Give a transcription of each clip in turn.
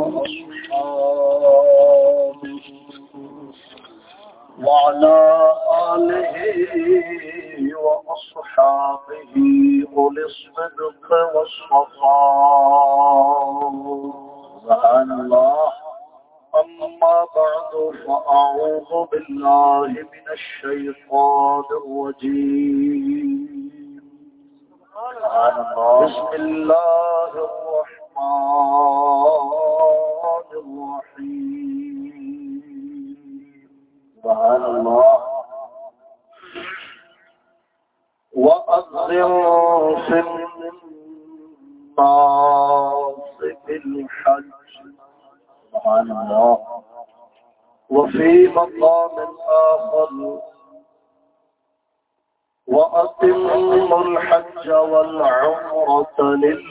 وأصحابه وعلى آله وأصحابه أولي الصدق والصفاء. سبحان الله أما بعد، فأعوذ بالله من الشيطان الرجيم. بسم الله الرحمن الرحيم سبحان الله. وأذن في الناس بالحج سبحان الله. وفي مقام آخر. وأتم الحج والعمرة لله.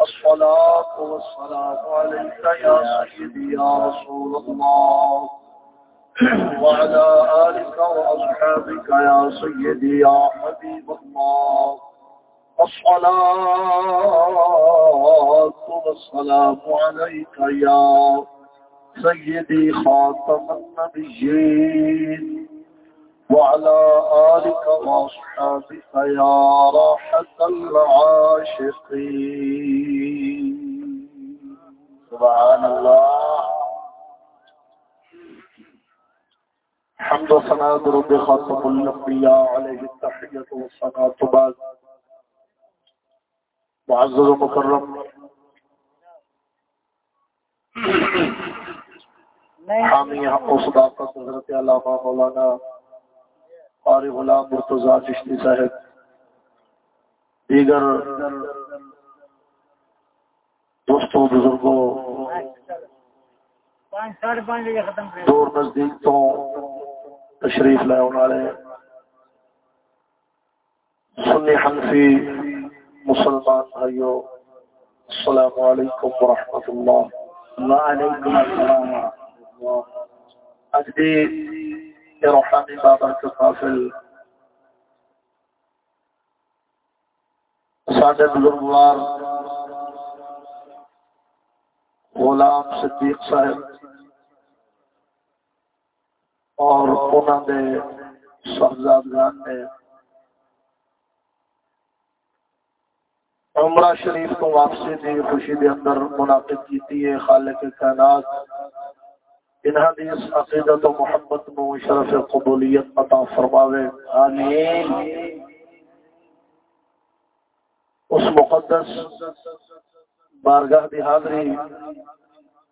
الصلاة والسلام عليك يا سيدي يا رسول الله. وعلى آلك وأصحابك يا سيدي يا حبيب الله. الصلاة والسلام عليك يا سيدي خاتم النبيين. وعلى آلك وأصحابك يا راحة العاشقين. سبحان الله. حمد وصناة رب خاتم النبياء عليه التحية والصناة بعد. معزز ومكرم. حامی حق و صداقت حضرت علامہ مولانا قاری غلام مرتضی چشتی صاحب دیگر دوستوں بزرگوں دور نزدیک تو تشریف لے والے سنی حنفی مسلمان بھائیو السلام علیکم ورحمۃ اللہ۔ وعلیکم السلام اج روحانی بابر کے قافل ساڈے بزرگوار غلام صدیق صاحب اور انہوں نے صاحبزادگان نے عمرہ شریف کو واپسی دی، خوشی دے اندر منعقد کی ہے خالق کائنات۔ ان حدیث عقیدت و محبت نو شرف قبولیت عطا فرماوے۔ آمین۔ اس مقدس بارگاہ دی حاضری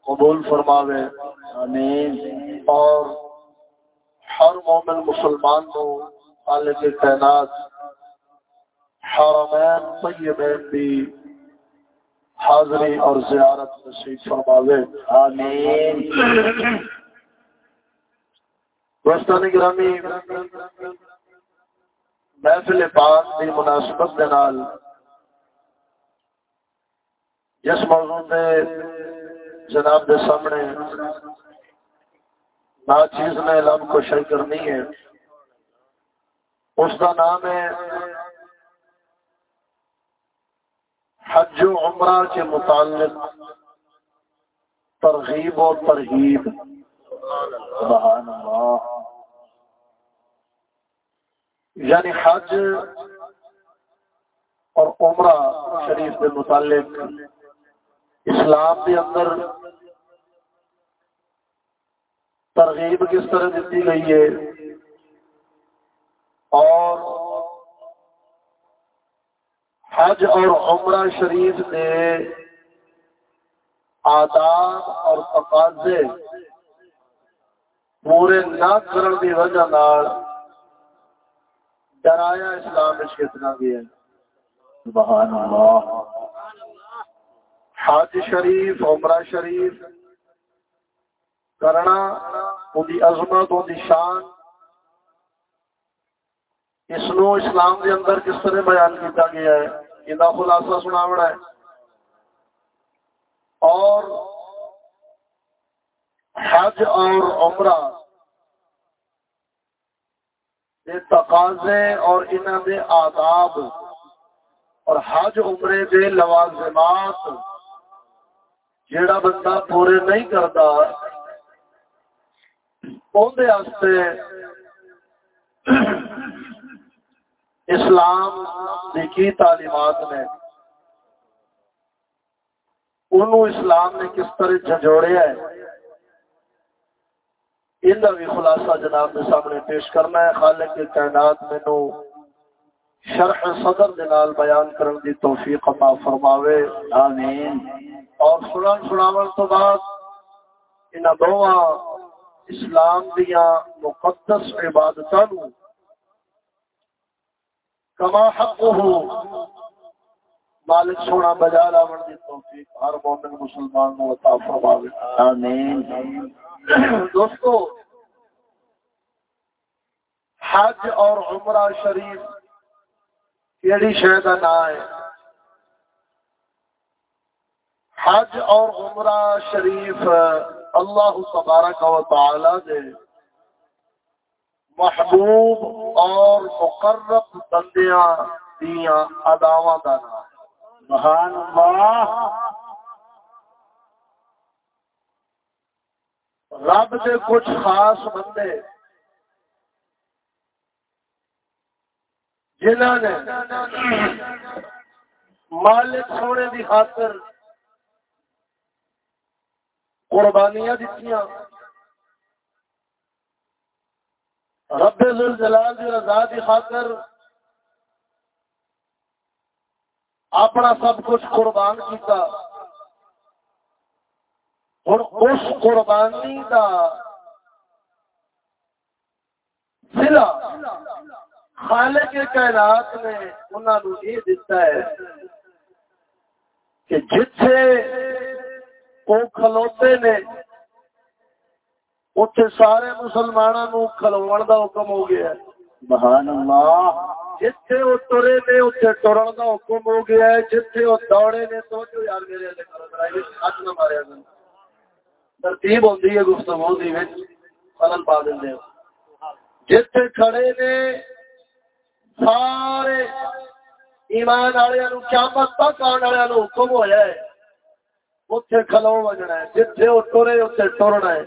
قبول فرماوے۔ آمین۔ اور ہر مومن مسلمان نو خالق کائنات حرمین طیبین بھی حاضری اور زیارت نصیب فرماوے۔ آمین۔ دوستانی گرامی، محفل پاک دی مناسبت دے نال جس موضوع دے جناب دے سامنے نا چیز نے لب کو شئی کرنی ہے، اس کا نام ہے حج و عمرہ کے متعلق ترغیب و ترغیب سبحان اللہ. یعنی حج اور عمرہ شریف کے متعلق اسلام کے اندر ترغیب کس طرح دیتی گئی ہے اور حج اور عمرہ شریف نے آداب اور تقاضے پورے نہ کرنے کی وجہ ڈرایا اسلام کتنا گیا سبحان اللہ حج شریف، عمرہ شریف کرنا دی عظمت دی شان، اس نو اسلام دے اندر کس طرح بیان کیتا گیا ہے؟ یہ خلاصہ سناونا ہے۔ اور حج اور عمرہ دے تقاضے اور انہوں دے آداب اور حج عمرے دے لوازمات جیڑا بندہ پورے نہیں کرتا اسلام کی تعلیمات نے انہوں اسلام نے کس طرح جھجوڑیا ہے؟ ان کا بھی خلاصہ جناب کے سامنے پیش کرنا ہے۔ خالق کے کائنات مینو شرح صدر دنال بیان کرن دی توفیق عطا فرماوے۔ آمین۔ اور سنن سناون تو بعد ان دوواں اسلام دیا مقدس عبادتاں نو کما حق ہو مالک سونا بجا لاون دی توفیق ہر مومن مسلمان کو عطا فرماوے۔ آمین۔ دوستو، حج اور عمرہ شریف کیڑی شہ کا نام ہے؟ حج اور عمرہ شریف اللہ تبارک و تعالی دے۔ محبوب اور مقرب بندیاں دیاں اداواں کا نام۔ سبحان اللہ۔ رب کے کچھ خاص بندے جنہوں نے مالک سونے کی خاطر قربانیاں دیتی رب جلال کی رضا کی خاطر اپنا سب کچھ قربان کیتا۔ ہوں اس قربانی کا ضلع خالق کے کائنات نے انہوں نے یہ دتا ہے کہ جتھے وہ کھلوتے نے اتنے سارے مسلمانوں کھلو کا حکم ہو گیا بہان اللہ جتھے وہ ترے نے اتنے ٹرن کا حکم ہو گیا ہے جتھے وہ دوڑے نے تو یار میرے ہاتھ نہ ماریا ترتیب ہوتی ہے گفتگو کی فلن پا دیں جتھے کھڑے نے سارے ایمان والے قیامت تک آنے والے حکم ہوا ہے اتنے کھلو بجنا ہے جتھے وہ ٹرے اتنے ٹرنا ہے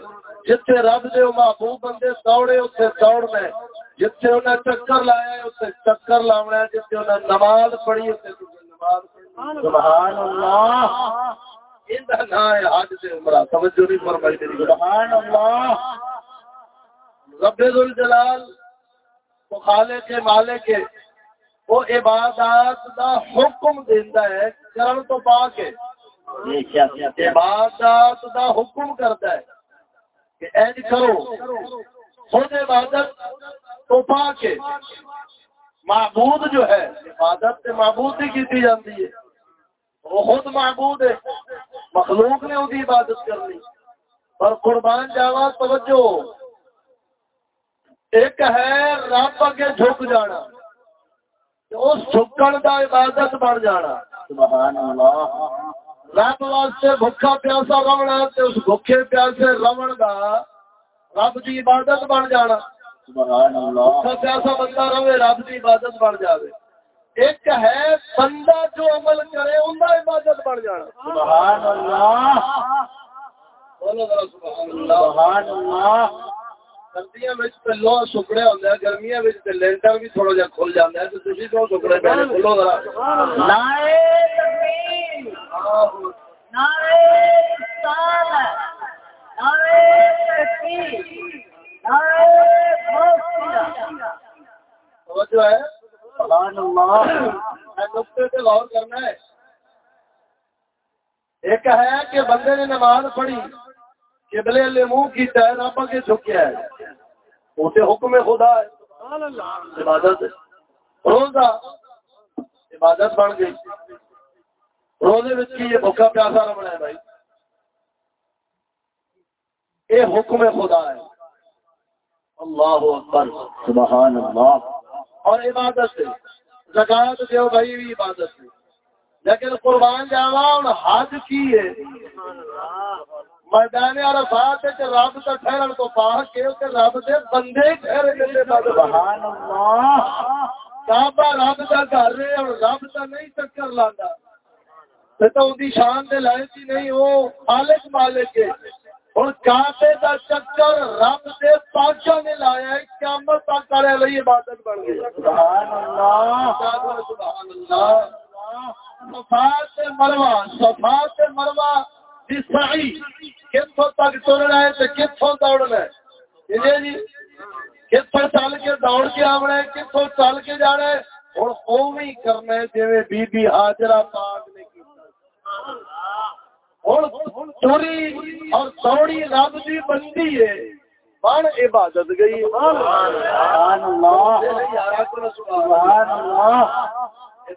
جتھے رب دے محبوب بندے دوڑے اتنے دوڑنا ہے۔ جتھے انہیں چکر لایا اتنے چکر لاؤنا ہے۔ جتھے انہیں نماز پڑھی اتنے نماز سبحان اللہ۔ رب کے وہ عبادات دا حکم ہے کرن تو عبادات دا حکم کرتا ہے۔ کہ اینج کرو خود عبادت تو پا کے معبود جو ہے، عبادت سے معبود ہی کی جاتی ہے۔ وہ خود معبود ہے۔ مخلوق نے وہی عبادت کرنی۔ پر قربان جاوا، توجہ۔ ایک ہے رب اگے جھک جانا۔ اس جھکن کا عبادت بن جانا۔ سبحان اللہ۔ رب واسطے بھوکا پیاسا رونا اس بھوکے پیاسے رون کا رب کی عبادت بن جانا۔ سبحان اللہ بھوکا پیاسا بندہ رہے رب کی عبادت بن جائے ایک ہے بندہ جو عمل کرے ان کا عبادت بڑھ جانا۔ سبحان اللہ سبحان اللہ سردیاں لو سکڑے ہیں گرمیاں لینٹر بھی تھوڑا جا کھل جاتا ہے سکڑے پہلے ذرا۔ جو ہے؟ غور کرنا ہے۔ ایک ہے کہ بندے نے نماز پڑھی، قبلے لے منہ کی رب کے جھکیا ہے۔ اسے حکم خدا ہے۔ عبادت روزہ، عبادت بن گئی۔ روزے کی یہ بھوکا پیاسا بھائی؟ حکم خدا ہے۔ اللہ اکبر سبحان اللہ۔ اور عبادت ہے۔ زکات دیو بھائی بھی عبادت ہے۔ لیکن قربان جاوا ہوں حج کی ہے۔ میدان عرفات تے رب تے ٹھہرن تو کے تے رب دے بندے ٹھہرے سبحان اللہ۔ کعبہ رب دا گھر ہے اور رب دا نہیں چکر لاندا دی شان دے لائق ہی نہیں، وہ خالق مالک ہے۔ اور کعبے دا چکر رب دے پاکاں نے لایا ہے، قیامت تک کرے لئی عبادت بن گئی۔ سبحان اللہ سبحان اللہ صفات مروہ صفات مروہ کتوں تک ترنا ہے کتوں دوڑنا ہے۔ جی کتوں چل کے دوڑ کے آنا ہے کتوں چل کے جانا ہے۔ اور اوی کرنا ہے جی بی بی حاجرہ پاک نے چوری اور دوڑی رب کی بندی ہے۔ بن عبادت گئی۔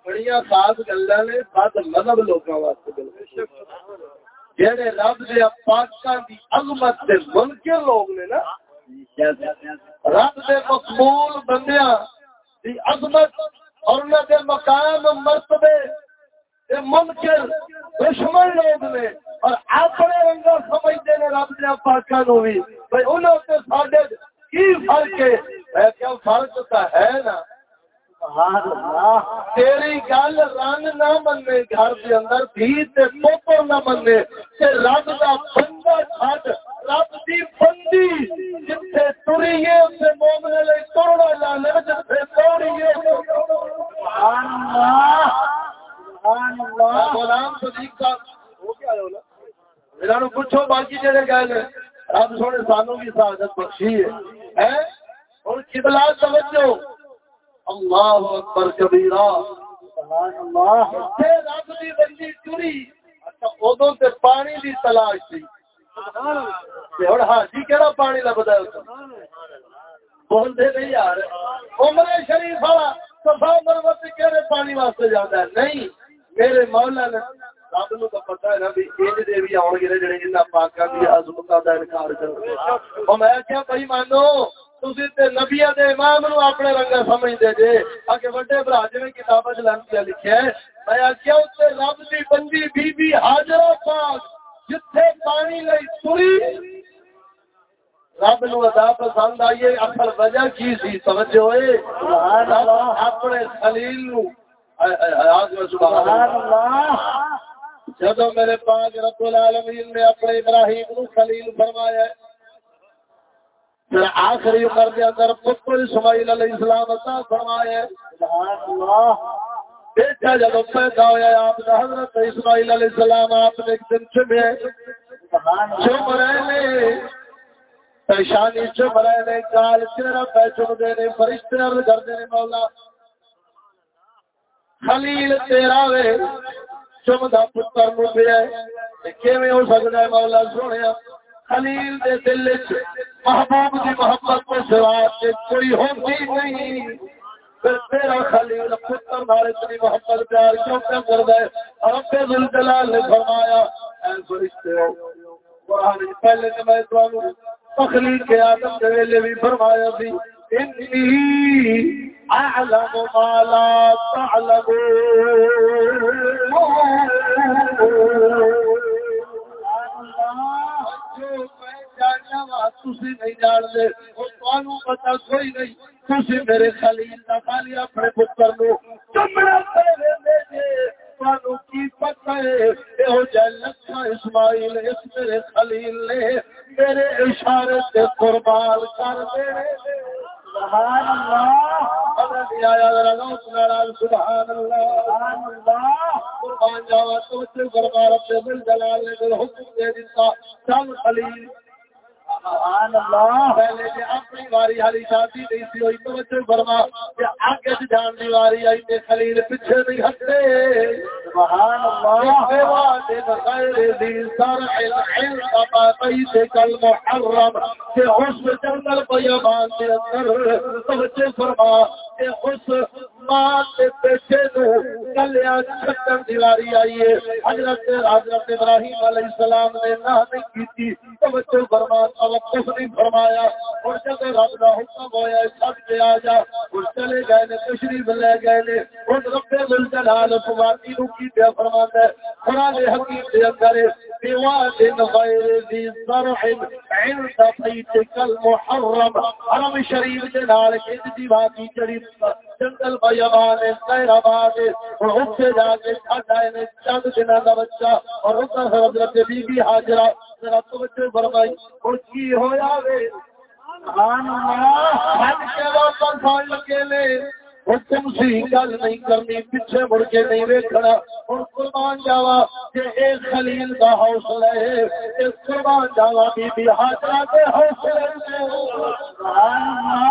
بڑی خاص گلا نے بد مذہب لوگوں واسطے جہے رب دے پاکاں دی عظمت دے منکر لوگ نے نا، رب دے مقبول بندیاں دی عظمت اور انہاں دے مقام مرتبے منکر دشمن لوگ نے اور اپنے رنگا سمجھتے نے رب دے پاکاں نو بھی۔ بھئی انہاں تے ساڈے کی فرق ہے؟ کیا فرق تو ہے نا۔ تیری گل نہ منے گھر کے اندر دھی تے پوپر نہ منے تے رب دا بندہ رب دی بندی جتھے ٹری ہے مومن لے توڑا لانے جتھے سبحان اللہ غلام صدیق کا ہو کیا ہے انہاں نو پوچھو باقی جڑے گئے رب سونے سانو بھی سعادت بخشی ہے. ہیں اور قبلہ توجہ. اللہ اکبر کبیرہ. رب دی بندی ٹری ادو تے پانی دی تلاش تھی ہوں حاجی کہڑا پانی لبدا بولتے نہیں یار۔ عمر شریف والا سفا مرمت کہڑے پانی واسطے جاتا ہے؟ نہیں۔ میرے مولا نے رب نو تو پتا ہے نا بھی انج دے بھی آن گے جڑے انہاں پاکاں دی عظمت دا انکار کرن او میں کیا بھائی مانو نبیا امام نو اپنے رنگ سمجھتے جی آگے وڈے ہے میں رب بندی بی پاک جتھے پانی لئی سوری رب نو ادا پسند آئیے اصل وجہ کی سی اپنے خلیل نو جدو میرے پاک رب العالمین نے اپنے ابراہیم نو خلیل فرمایا پھر آخری عمر کے اندر پتر اسماعیل علیہ السلام عطا فرمائے بیٹا جب پیدا ہوا آپ کا حضرت اسماعیل علیہ السلام آپ نے ایک دن چمے چم رہے پریشانی چم رہے کال چہرہ پہ چم دے نے، فرشتے عرض کر دے مولا خلیل تیرا وے چم دا پتر مل گیا کیویں ہو سکتا ہے مولا سونے خلیل دے دل وچ محبوب کی محبت کو سوا کے کوئی ہوتی نہیں۔ پھر تیرا خلیل پتر مارے اتنی محبت پیار کیوں کر دے اور اپنے دل دلال نے فرمایا، اے فرشتے ہو، قرآن پہلے تو میں تو تخلیق کے آدم کے ویلے بھی فرمایا تھی انی اعلم ما لا تعلمون نہیں کوئی نہیں میرے خلیل کا خالی اپنے پتر نو چمڑا کی ہے لکھا اسماعیل اس میرے خلیل نے میرے اشارے سے قربان کر دے سبحان اللہ. آیا سبحان اللہ. قربان جاوا تو اپنے دل جلال نے حکم دے دیتا. چل خلیل پہلے جی اپنی واری والی شادی نہیں سی ہوئی توجہ فرما. کہ آگے سے جان دی واری آئی تے خلیل پیچھے نہیں ہٹے. سبحان اللہ. غیر ذی سرع العلم بیت کل محرم. کہ اس جنگل بیابان کے اندر. توجہ فرما. کہ اس ماں نو کلیا چھٹن دیواری آئیے حضرت حضرت ابراہیم علیہ السلام نے نہ نہیں توجہ فرما توقف نہیں فرمایا۔ اور جب رب حکم چھٹ کے آ جا اور چلے گئے نے، تشریف لے گئے نے۔ اور رب الجلال نو کی پیا فرماتا ہے حکیم دے اندر بواد غیر ذی زرع عند بیتک المحرم. حرم شریف دے نال کند دی وادی چڑی جنگل بیابان خیر آباد اور اس سے جا کے چھٹ نے چند دن کا بچہ اور اس حضرت بی بی حاجرہ ذرا توجہ فرمائی، اور کی ہویا وے؟ سبحان اللہ ہٹ کے واپس آن لگے نے حکم سی گل نہیں کرنی، پیچھے مڑ کے نہیں ویکھنا۔ ہوں قربان جاوا، کہ اے خلیل کا حوصلہ ہے۔ اے قربان جاوا بی بی حاجرہ کے حوصلے سبحان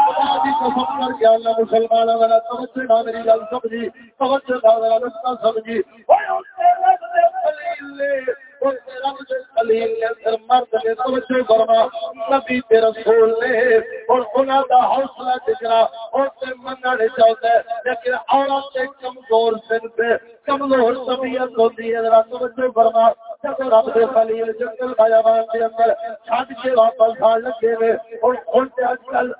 اللہ دی قسم کر کے اللہ توجہ میری گل سمجھی، توجہ رستہ سمجھی۔ اوے اس دے خلیل نے رسول نے اور حوصلہ اور چاہتا ہے لیکن عورت کمزور سن کمزور طبیعت ہے ذرا توجہ فرما جب رب دے خلیل جنگل بیابان اندر چھڈ کے واپس آ لگے ہوئے اور ہن اج کل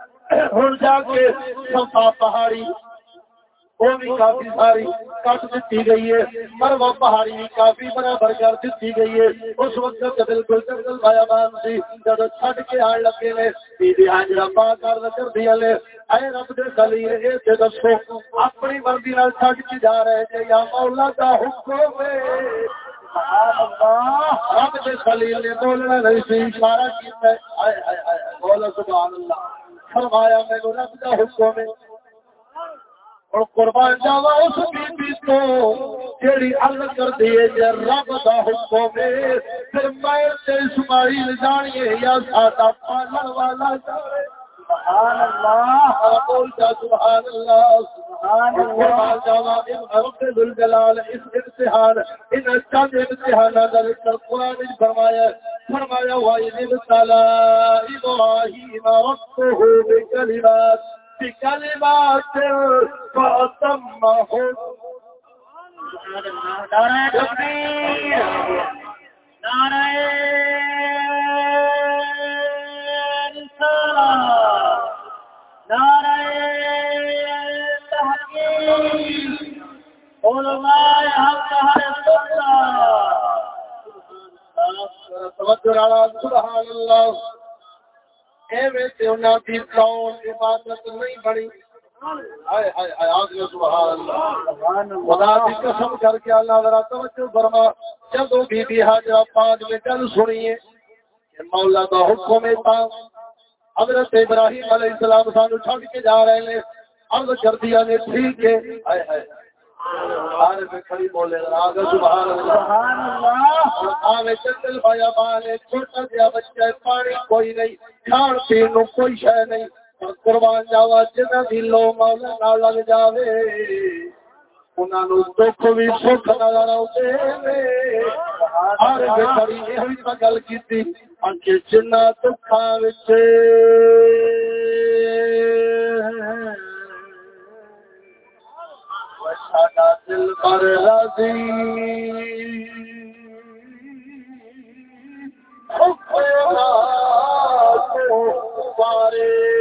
ہن جا کے صفا پہاڑی وہ بھی کافی ساری کٹ دیتی گئی ہے، پر وہ پہاڑی بھی کافی برابر کر دیتی گئی ہے۔ اس وقت بالکل جنگل پایا مان سی، جب چھڈ کے آن لگے نے بی ہاجرا پا کر کر دیا لے اے رب دے خلیل، اے تے دسو، اپنی مرضی نال چھڈ کے جا رہے تھے یا مولا کا حکم ہے۔ رب دے خلیل نے بولنا نہیں سی، اشارہ کیتا ہے۔ ہائے ہائے ہائے بولا سبحان اللہ۔ فرمایا، میں رب کا حکم ہے۔ اور قربان جاوا اس بی بی تو جیڑی ال کر دیے جے رب دا حکم ہے۔ پھر میں تے اسماعیل جانیے یا ساڈا پالن والا سبحان اللہ بول جا سبحان اللہ۔ سبحان اللہ۔ جاوا رب ذل جلال اس امتحان ان چند کا ذکر قران میں فرمایا فرمایا تعالی ابراہیم ربه بکلمات بكلمات فأتمهم نعرہ تکبیر نعرہ رسالہ نعرہ تحقیق علماء حق ہر سنہ سبحان اللہ۔ عبادت نہیں بڑی خدا کی قسم کر کے اللہ ذرا توجہ فرما۔ بی بی حاجرہ میں گل سنیے مولا حکم ہے حضرت ابراہیم علیہ السلام سانو چھڑ کے جا رہے ہیں۔ عرض کر دیا نے، ٹھیک ہے۔ ہائے ہائے پانی کوئی نہیں، کھان پین کوئی شہ نہیں۔ قربان جاوا، جنہ بھی لو مولا لگ جاوے۔ دکھ بھی، سکھ نظر آتے گل کی جنا دکھا دل پر راضی پارے۔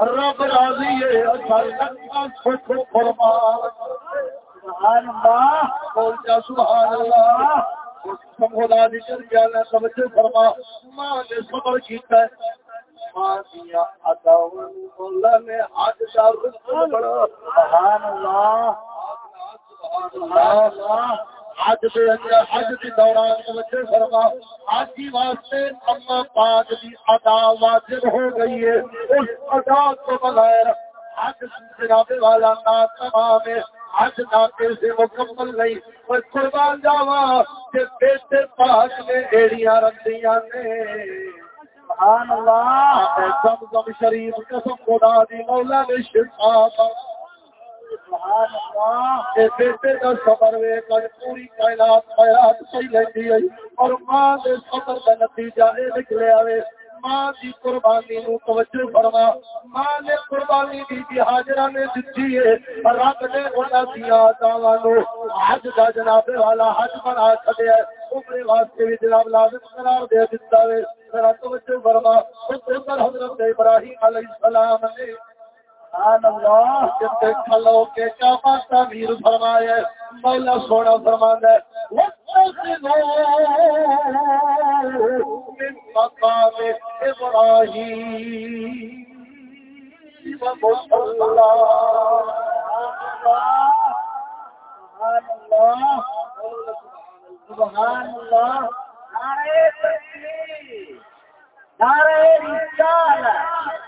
رب راضی ہے اچھا اساں سکھ فرما۔ سبحان اللہ بول جا سبحان اللہ خدا دی چل گیا توجہ فرما۔ ماں نے صبر کیتا ہے۔ دیا مولا نے حج کا رسول بڑا۔ سبحان اللہ حج دے اندر، حج دی دوران توجہ فرما حج دی واسطے اما پاک دی ادا واجب ہو گئی ہے۔ اس ادا کو بغیر حج جناب والا نا تمام ہے حج ناطے سے مکمل نہیں۔ پر قربان جاوا کہ بیٹے پاک نے ایڑیاں رکھ دیا نے۔ سبحان اللہ زمزم شریف قسم خدا دی، مولا نے شفا پوری کائنات خیرات ہے اور ماں دے نتیجہ نکلے ماں دی قربانی نو توجہ فرما۔ ماں نے قربانی دی نے دتی ہے رب نے انہاں نو حج دا جناب والا حج بنا چھڈیا ہے عمرے واسطے بھی جناب لازم قرار دے دتا ہے ذرا توجہ فرما۔ حضرت ابراہیم علیہ السلام نے سبحان اللہ جتے کھلو کے کعبہ تعمیر فرمایا سونا فرماندا ہے مقام ابراہیم اللہ، سبحان اللہ نعرہ تکبیر نعرہ رسالت۔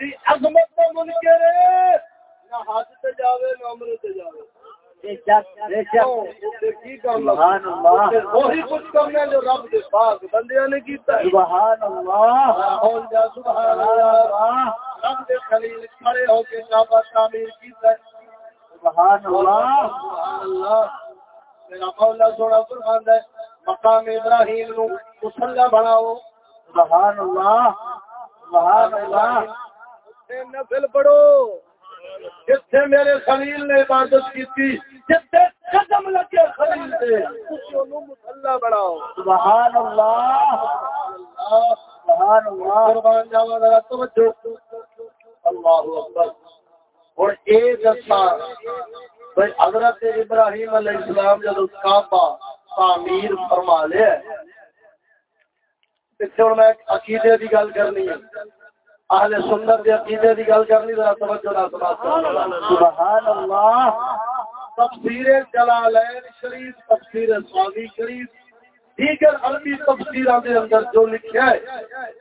عظمت منکر ہے نہ حج تے جاوے نہ عمرے تے جاوے وہی کچھ جو رب پاک بندیاں نے کیتا ہے سبحان اللہ جا سبحان اللہ رب دے خلیل کھڑے ہو کے کعبہ تعمیر کیتا ہے سبحان اللہ سبحان اللہ میرا مولا سونا فرماندا ہے مقام ابراہیم نو مصلی بناؤ سبحان اللہ سبحان اللہ نفل پڑھو۔ جتنے میرے خلیل نے عبادت کی تھی جتنے قدم لگے خلیل سے مسلح بڑھاؤ سبحان اللہ سبحان اللہ۔ قربان جاوا ذرا توجہ۔ اللہ اکبر۔ اور ایک دسا بھائی حضرت ابراہیم علیہ السلام جب کعبہ تعمیر فرما لیا پچھے میں عقیدے کی گل کرنی ہے۔ اہل سنت دے عقیدے دی گل کرنی، ذرا توجہ نال سبحان اللہ تفسیر جلالین شریف، تفسیر سواوی شریف، دیگر عربی تفسیراں دے اندر جو لکھیا ہے،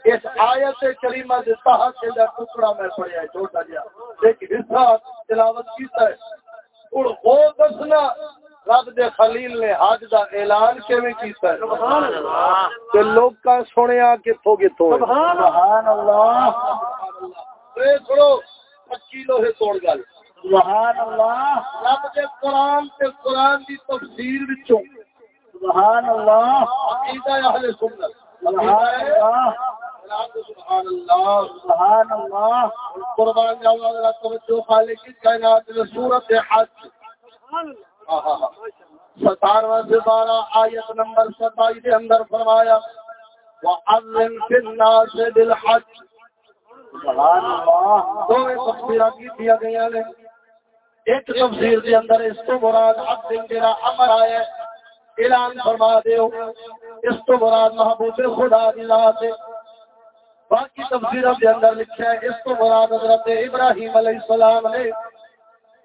اس آیت کریمہ دے تحت دا ٹکڑا میں پڑھیا ہے، چھوٹا جیا ایک حصہ تلاوت کیتا ہے۔ اور وہ دسنا رب دے خلیل نے حج دا اعلان کیویں کیتا ہے؟ سبحان اللہ تے لوگ کا سنیا کتھوں کتھوں سبحان اللہ۔ اے سنو پکی لوہے توڑ گل۔ سبحان اللہ۔ رب دے قرآن تے قرآن دی تفسیر وچوں۔ سبحان اللہ۔ عقیدہ اہل سنت۔ سبحان اللہ۔ سبحان اللہ۔ سبحان اللہ۔ قربان جاوا توجہ خالق کائنات سورۃ حج۔ سبحان اللہ۔ ستارواں سے بارہ آیت نمبر ستائی کے اندر فرمایا وَعَلِّمْ فِي النَّاسِ کی دیا گیا نے۔ ایک تفسیر اندر اس تو مراد حج دن تیرا امر آیا اعلان فرما دیو۔ اس تو مراد محبوب خدا دی ذات ہے۔ باقی تفسیروں کے اندر لکھا ہے، اس تو مراد حضرت ابراہیم علیہ السلام نے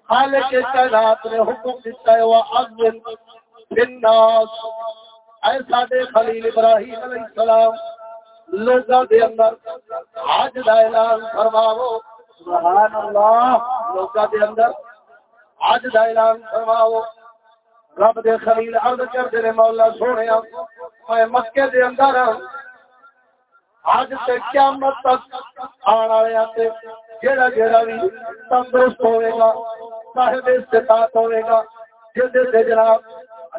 خالق کائنات نے حکم دیتا ہے، وہ اذن الناس۔ اے ساڈے خلیل ابراہیم علیہ السلام، لوگاں دے اندر حج دا اعلان فرماؤ۔ سبحان اللہ لوگاں دے اندر حج دا اعلان فرماؤ۔ رب دے خلیل عرض کر دے مولا سونے، میں مکے دے اندر حج تے قیامت تک آن والے تے جڑا جڑا بھی تندرست ہوئے گا صاحب استطاعت ہوئے گا جدے سے جناب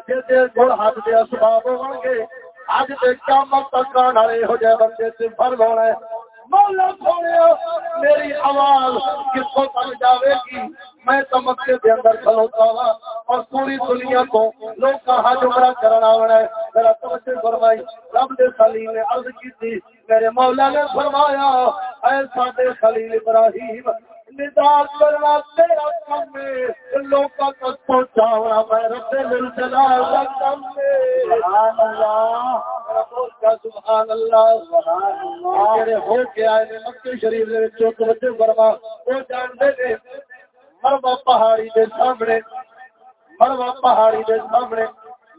جدے گڑ ہاتھ دے اسباب ہو گے۔ اج تے قیامت تک آنے والے ہو جائے بندے سے فرض ہونا ہے مولا سونے، میری آواز کتوں تک جاوے گی؟ میں تو مکے کے اندر کھلوتا ہوا اور پوری دنیا کو لوگ کا حج عمرہ کرنا ہونا ہے۔ میرا توجہ فرمائی۔ رب دے خلیل نے عرض کی تھی، میرے مولا نے فرمایا، اے ساڈے خلیل ابراہیم کرنا تیرا کم ہے۔ تک پہنچاونا میں رب کم ہے۔ سبحان اللہ۔ سبحان اللہ۔ سبحان اللہ میرے ہو کے آئے نے مکہ شریف دے توجہ فرما۔ وہ جان دے مروا پہاڑی دے سامنے، مروا پہاڑی دے سامنے،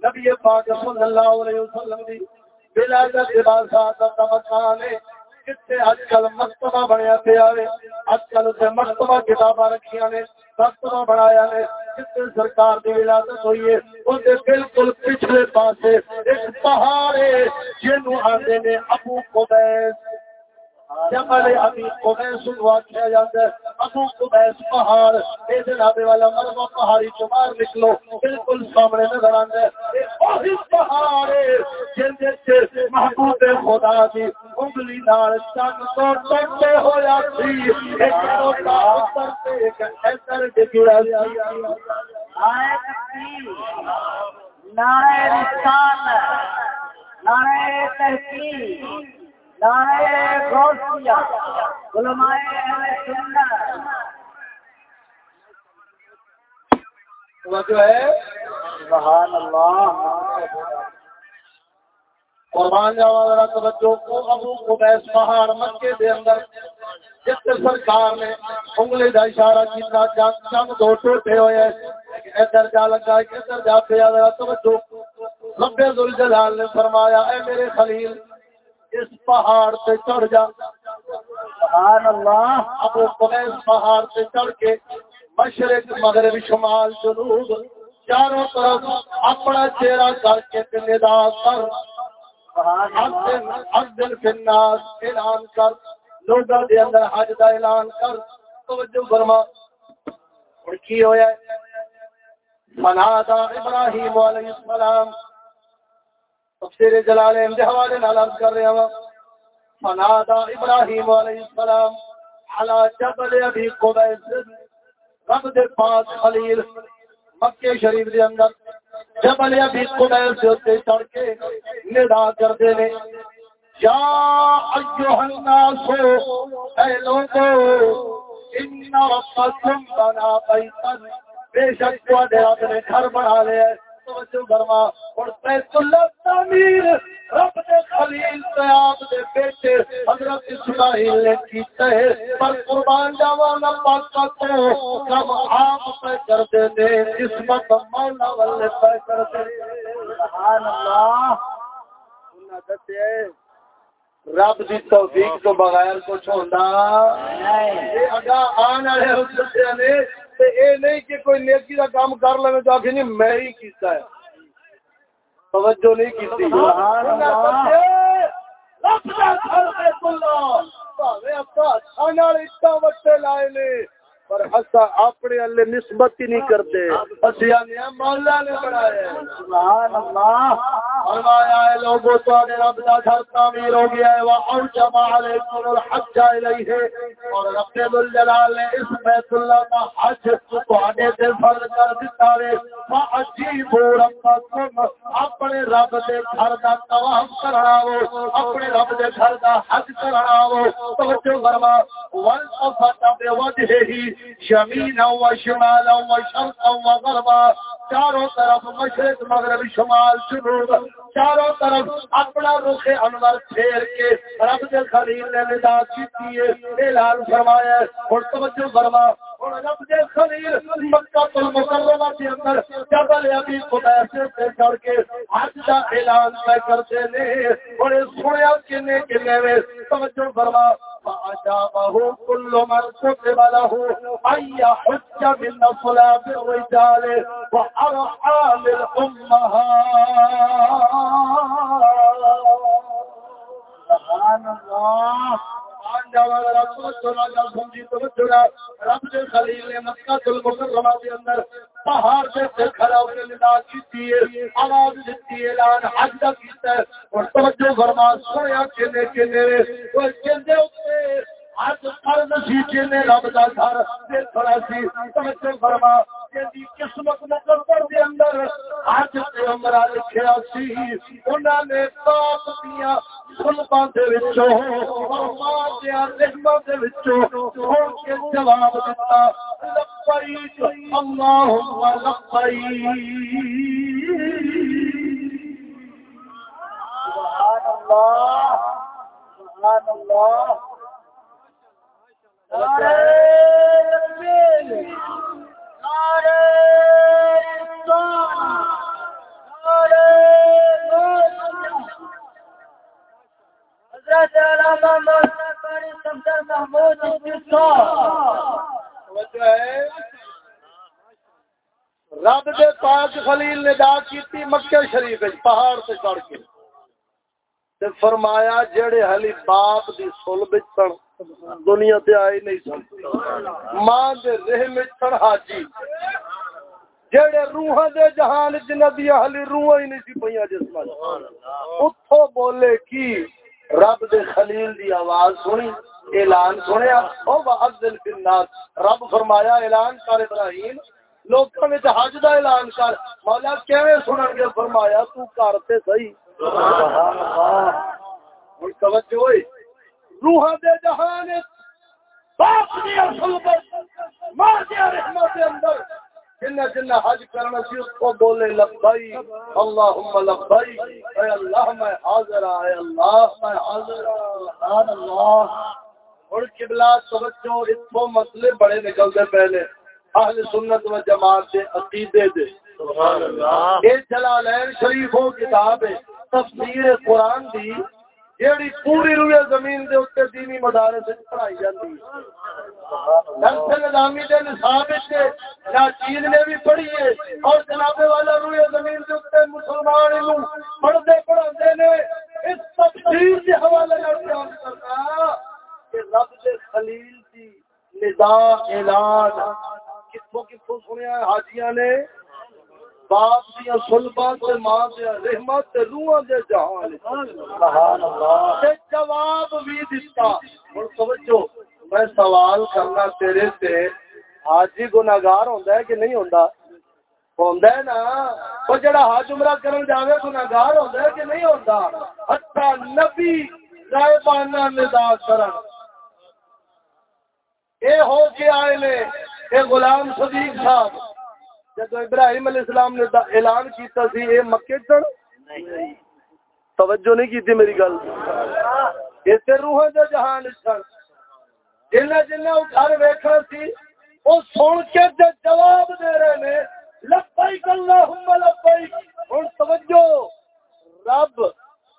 نبی پاک صلی اللہ علیہ وسلم دی ولادت کے بعد ساتھ دا مکان ہے، کتنے اج کل مکتبہ بنیا پیا اج کل اتنے مکتبہ کتاباں رکھیا نے، مکتبہ بنایا نے، کتنے سرکار کی ولادت ہوئی ہے اندر بالکل پچھلے پاسے ایک پہاڑ ہے جنوں آتے نے ابو قبیس جبل ابھی قبیس واقعہ جاتا ہے۔ ابو قبیس پہاڑ اے جناب والا مروا پہاڑی تو باہر نکلو، بالکل سامنے نظر آتا ہے وہی پہاڑ جن دے محبوب خدا دی انگلی نال چن تو ٹوٹے ہویا سی۔ ایک ٹوٹا اوپر تے ایک ادھر ڈگیا سی۔ نعرہ تکبیر، نعرہ رسالت، نعرہ تحقیق۔ سبحان اللہ قربان جاوا توجہ کو ابو قبیس پہاڑ مکے دے اندر جس سرکار نے انگلی کا اشارہ کیتا جنگ جنگ دو ٹوٹے ہوئے ادھر جا لگا ادھر جا پیا توجہ رب ذل جلال نے فرمایا اے میرے خلیل اس پہاڑ پہ چڑھ جا۔ سبحان اللہ ابو قبیس پہاڑ پہ چڑھ کے مشرق، مغرب، شمال، جنوب، چاروں طرف اپنا چہرہ کر کے ندا کر۔ دن فناس اعلان کر۔ لوگوں کے اندر حج کا اعلان کر۔ توجہ فرما۔ اور کی ہوا فنادا ابراہیم علیہ السلام۔ تفسیر جلالین دے حوالے نال عرض کر رہا ہوں فنادا ابراہیم علیہ السلام علی جبل ابی قبیس، رب دے پاک خلیل مکہ شریف دے اندر جبل ابی قبیس تے چڑھ کے ندا کردے نے۔ یا ایھا الناس، اے لوگو، ان ربکم بنا بیتن بے شک تواڈے رب نے گھر بنا لیا ہے۔ توجہ فرما۔ اور بیت اللہ تعمیر رب دے خلیل تے آپ دے بیٹے حضرت اسماعیل نے کیتا ہے پر قربان جاواں نہ پاکا تو کم آپ پہ کر دے دے قسمت مولا والے پہ کر دے سبحان اللہ۔ انہاں دسے رب دی توفیق تو بغیر کچھ ہوندا۔ نہیں اگا آن والے حضرت نے اے نہیں کہ کوئی نیکی کا کام کر لے تو آخر نہیں میں ہی کیتا ہے۔ توجہ نہیں کی لائے پر اسا اپنے اللہ نسبت ہی نہیں کرتے۔ اسیا نے مولا نے بنایا سبحان اللہ فرمایا ہے لوگوں تو رب دا گھر تعمیر ہو گیا ہے الحج اور رب الجلال نے اس بیت اللہ حج تواڈے تے فرض کر ربکم اپنے رب دے گھر دا طواف کرنا ہو اپنے رب دے گھر دا حج کرنا ہو توجہ فرما بوجهه شمینا و شمالا و شرقا و غربا چاروں طرف مشرق، مغرب، شمال، جنوب، چاروں طرف اپنا رخ انور پھیر کے رب دے خلیل نے ندا کی اعلان فرمایا ہے۔ اور توجہ فرما رب دے خلیل مکہ المکرمہ کے اندر جبل ابی قبیس سے چڑھ کے حج کا اعلان طے کرتے نے اور سنیا کنے کنے میں توجہ فرما۔ فأجابه كل من كتب له أن يحج من صلاة الرجال وأرحام الأمهات سبحان الله رب خلیل نے مکہ المکرمہ کے اندر پہاڑ سے کھڑا ہو کے ندا کی آواز دیتی اعلان حج کا کیتا ہے۔ اور توجہ فرما، سویا کنے کنے وہ کہندے اوتے حج فرض سی کنے رب دا گھر تے کھڑا سی توجہ فرما کہندی قسمت مقدر دے اندر حج تے عمرہ لکھیا سی انہاں نے پاک دیاں سلطاں دے وچوں اور ماں دے رحمت دے وچوں ہو کے جواب دیتا لبیک اللهم لبیک سبحان اللہ سبحان اللہ نعرہ تکبیر نعرہ رسالہ نعرہ حضرت علامہ مولانا قاری صفدر محمود رب دے پاک خلیل نے دا کیتی مکہ شریف پہاڑ سے چڑھ کے۔ تے فرمایا جڑے حلی باپ دی سل بچن دنیا تے آئی نہیں سن۔ ماں دے رحم وچ سن حاجی۔ جڑے روحاں دے جہان وچ جنبی حلی روح ہی نہیں سی پئیاں جس اتھو بولے کی رب دے خلیل دی آواز سنی۔ اعلان سنیا۔ او واذل فی الناس۔ رب فرمایا اعلان کر ابراہیم۔ لوکاں وچ حج دا اعلان کر۔ مولا کیویں سنن گے؟ فرمایا تو کر تے صحیح۔ سبحان اللہ۔ ہن توجہ ہوئی۔ روح دے جہان باپ دی اصل ماں دی رحمت دے اندر۔ جنہ جنہ حج کرنا سی اس کو بولے لبائی اللہم لبائی اے اللہ میں حاضر اے اللہ میں حاضر سبحان اللہ۔ اور قبلہ توجہ مسئلے بڑے نکلتے پہلے۔ اہل سنت و جماعت دے عقیدے دے۔ سبحان اللہ۔ یہ جلالین شریفوں کتاب ہے۔ تفسیر قرآن دی، جیڑی پوری روئے زمین دے اتے دینی مدارے سے پڑھائی جاتی درس نظامی دے نصاب سے یا چیز نے بھی پڑھی ہے۔ اور جناب والا روئے زمین دے اتے مسلمان انہوں پڑھتے پڑھاتے نے۔ اس تفسیر کے حوالے کا بیان کرنا کہ رب دے خلیل دی ندا اعلان کتوں کتوں سنیا حاجیاں نے باپ دیا سلبا تے ماں دیا رحمت تے روحاں دے جہان سبحان اللہ۔ تے جواب بھی دتا۔ ہن سمجھو میں سوال کرنا تیرے تے۔ حاجی گناہگار ہوندا ہے کہ نہیں ہوندا؟ ہوندا ہے نا۔ او جڑا حج عمرہ کرن جاوے گناہگار ہوندا ہے کہ نہیں ہوندا؟ حتی نبی غائبانہ ندا کرن۔ اے ہو کے آئے نے اے غلام صدیق صاحب جب ابراہیم علیہ السلام نے اعلان کیتا سی، اے مکے توجہ نہیں کی میری گل۔ اسے روح دے جہان چڑھ جنہ جنہ گھر ویکھنا سی، او سن کے تے جواب دے رہے نے، لبیک اللہم لبیک۔ ہن توجہ۔ رب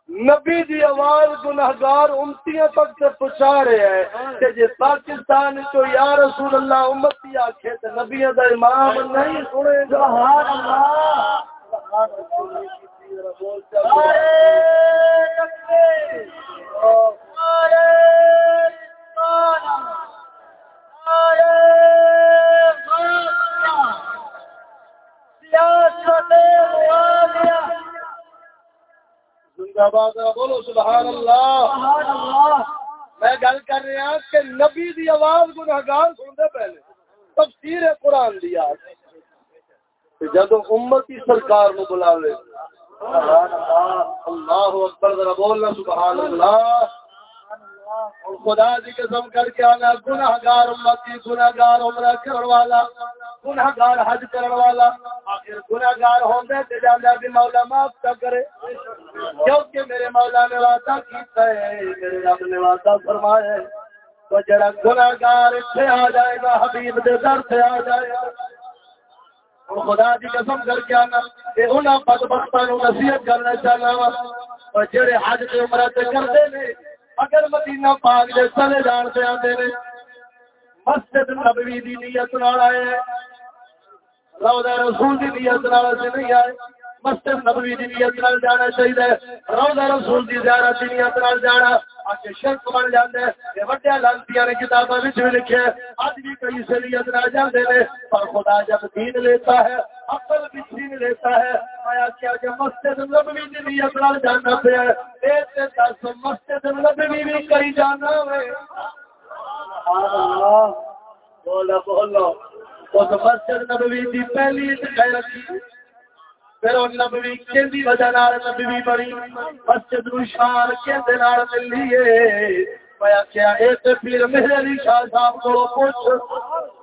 نبی دی آواز گناہگار امتیاں تک سے پہنچا رہے ہیں کہ جی پاکستان چو یا رسول اللہ امتی آکھے تے نبی دا امام نہیں سنے گا۔ سبحان اللہ سیاست بولو سبحان اللہ میں گل کر رہا کہ نبی دی آواز گناہگار سنتے پہلے تفسیر قرآن دی جب امتی سرکار نو بلاوے اللہ اکبر ذرا بولنا سبحان اللہ خدا دی قسم کر کے آنا گناہگار امتی گناہگار عمرہ کرن والا۔ گناہگار حج کرن والا آخر گناہگار ہوندے تے جاندا کہ مولا معاف تا کرے۔ کیونکہ میرے مولا نے وعدہ کیتا ہے، میرے رب نے وعدہ فرمایا ہے۔ تو جڑا گناہگار ایتھے آ جائے گا، حبیب دے در سے آ جائے گا۔ خدا دی قسم کر کے آنا کہ انہاں بدبختاں نو نصیحت کرنا چاہنا وا۔ اور جڑے حج تے عمرہ تے کردے نے، اگر مدینہ پاک دے چلے جان سے آتے ہیں مسجد نبوی دی نیت نال آئے۔ روضہ رسول دی نیت نال سے نہیں آئے۔ مسجد نبوی دی نیت نال جانا چاہیے۔ روضہ رسول دی زیارت دی نیت نال جانا۔ شرک بن وڈیا لانتیاں نے کتاباں وچ لکھے اج بھی کئی جاندے نے۔ پر خدا جب دین لیتا ہے، عقل بھی چھین لیتا ہے۔ آیا کیا کہ مسجد نبوی دی نیت نال جانا پیا ہے۔ اے تے دس، مسجد نبوی بھی کئی جانا سبحان اللہ۔ بولا بولو۔ اس مسجد نبوی دی پہلی غیرت پھر وہ نبوی کیندی وجہ نال نبوی بڑی مسجد نو شان کیندے نال ملی ہے میں کیا اے تے پیر میرے علی شاہ صاحب کو پوچھ۔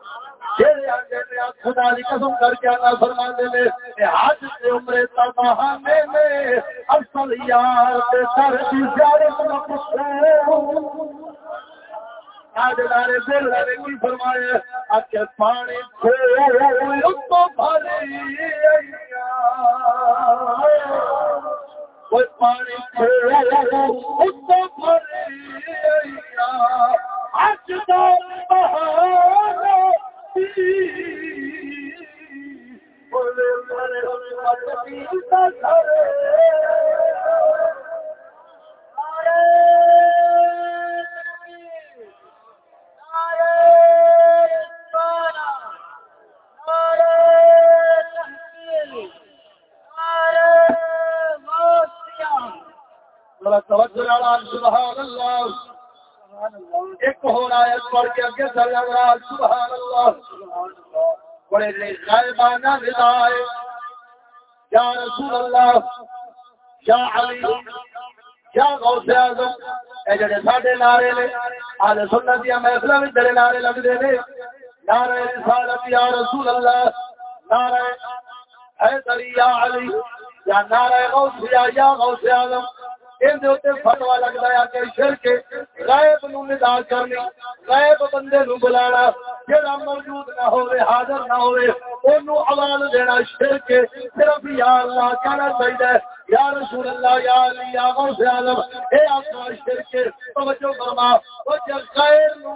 خدا کی قسم کر کے اللہ فرما دے نے حج سے عمرے تا بہانے میں اصل یار تے سر دی زیارت نہ پوچھے آج لارے دل لارے کی فرمائے اکے پانی کھو تو کوئی پانی کھو تو اج تو بولے سبحان اللہ ایک ہو رہا ہے پڑھ کے اگے چل رہا سبحان اللہ بڑے غائبانہ ندائے یا رسول اللہ، یا علی، یا غوث اعظم۔ اے جڑے ساڈے نعرے نے اہل سنت دی محفلاں وچ جڑے نعرے لگدے نے، نعرہ رسالت یا رسول اللہ، نعرہ یا علی یا نعرہ غوث یا غوث اعظم فتوا لگتا ہے کہ شرک غائب نو ندا کرنی، غائب بندے نو بلانا جڑا موجود نہ ہوئے، حاضر نہ ہوئے، اونوں آواز دینا شرک صرف یا اللہ کہنا چاہیے یا رسول اللہ، یا علی، یا غوث اعظم، اے اپنا شرک توجہ فرما او جب غیر نو،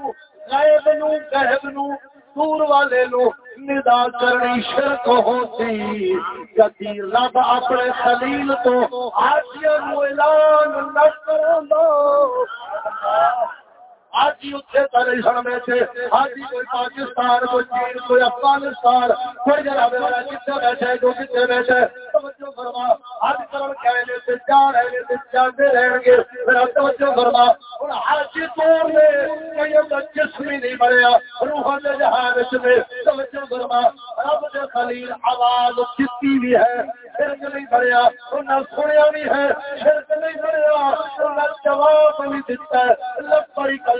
غائب نو غائب نو، دور والے نو ندا کرنی شرک ہوتی کدی رب اپنے خلیل تو آسیا نو اعلان نہ کرو آج ہی اتنے سارے سن آج ہی کوئی پاکستان، کوئی چین، کوئی افغانستان، کوئی جناب کتنے بیٹھے جو کتنے بیٹھے توجہ فرما آج کرن کہنے سے رہے رہیں گے، میرا توجہ فرما، اور طور میں کا جسم ہی نہیں بڑھیا روح کے جہان میں، توجہ فرما، رب کے خلیل آواز کتنی بھی ہے، شرک نہیں بڑھیا سنیا بھی ہے، شرک نہیں بڑھیا جواب نہیں دیتا ہے لبئی کل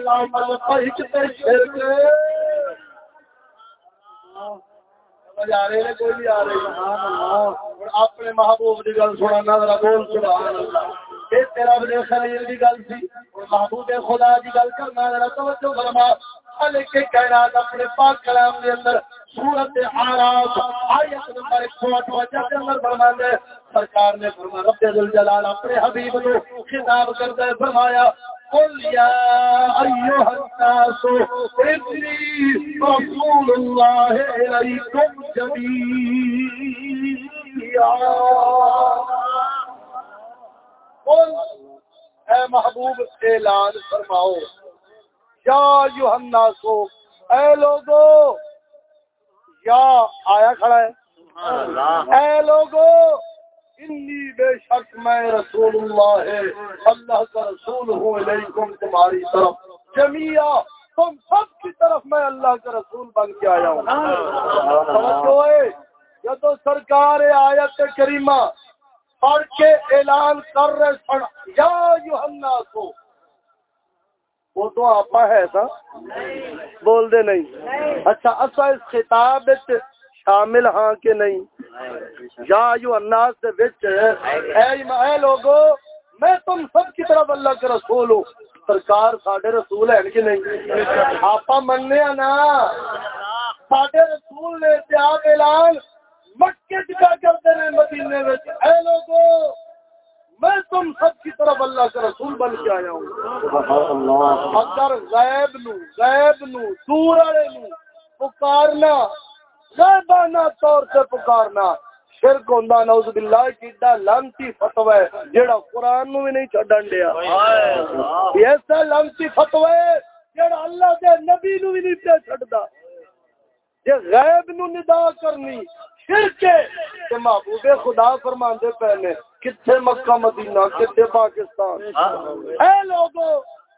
اپنے محبوب کی گل سنا بول، سبحان تیرا خلیل کی گل سی محبوب خدا کی گل کرنا، ذرا توجہ فرما. کے کائنات اپنے پاک کلام کے اندر سورت آیت نمبر 158 کے اندر فرماتے ہیں سرکار نے فرمایا رب اپنے حبیب کو خطاب کرتے فرمایا قل يا أيها الناس إني رسول الله إليكم جميعا. قل اے محبوب اعلان فرماؤ. یا سو اے لوگو یا آیا کھڑا ہے؟ اے لوگو انی بے شک میں رسول اللہ ہے، اللہ کا رسول ہوں علیکم تمہاری طرف۔ جمیا تم سب کی طرف میں اللہ کا رسول بن کے آیا ہوں۔ جب تو سرکار آیت کریمہ پڑھ کے اعلان کر رہے سن۔ یا یوحنا کو وہ تو آپ ہے سا بول دے نہیں۔ اچھا اچھا اس خطاب شامل ہاں کہ نہیں؟ یا یو الناس دے وچ اے اے لوگو میں تم سب کی طرف اللہ کے رسول ہوں۔ سرکار ساڈے رسول ہیں کہ نہیں؟ آپا مننے نا۔ ساڈے رسول نے تیاگ اعلان مکے کیا کرتے ہیں مدینے وچ۔ اے لوگو میں تم سب کی طرف اللہ کے رسول بن کے آیا ہوں۔ اگر غیب نو غیب نو دور والے نو پکارنا غیبانہ طور سے پکارنا شرک ہوندا نعوذ باللہ کیڈا لانتی فتوی ہے جیڑا قران نو بھی نہیں چھڈن دیا۔ ایسا لانتی فتوی ہے جیڑا اللہ دے نبی نو بھی نہیں پہ چھڈدا۔ جے غیب نو ندا کرنی شرک ہے۔ تے محبوب خدا فرماندے پہلے کتھے مکہ مدینہ کتھے پاکستان؟ اے لوگو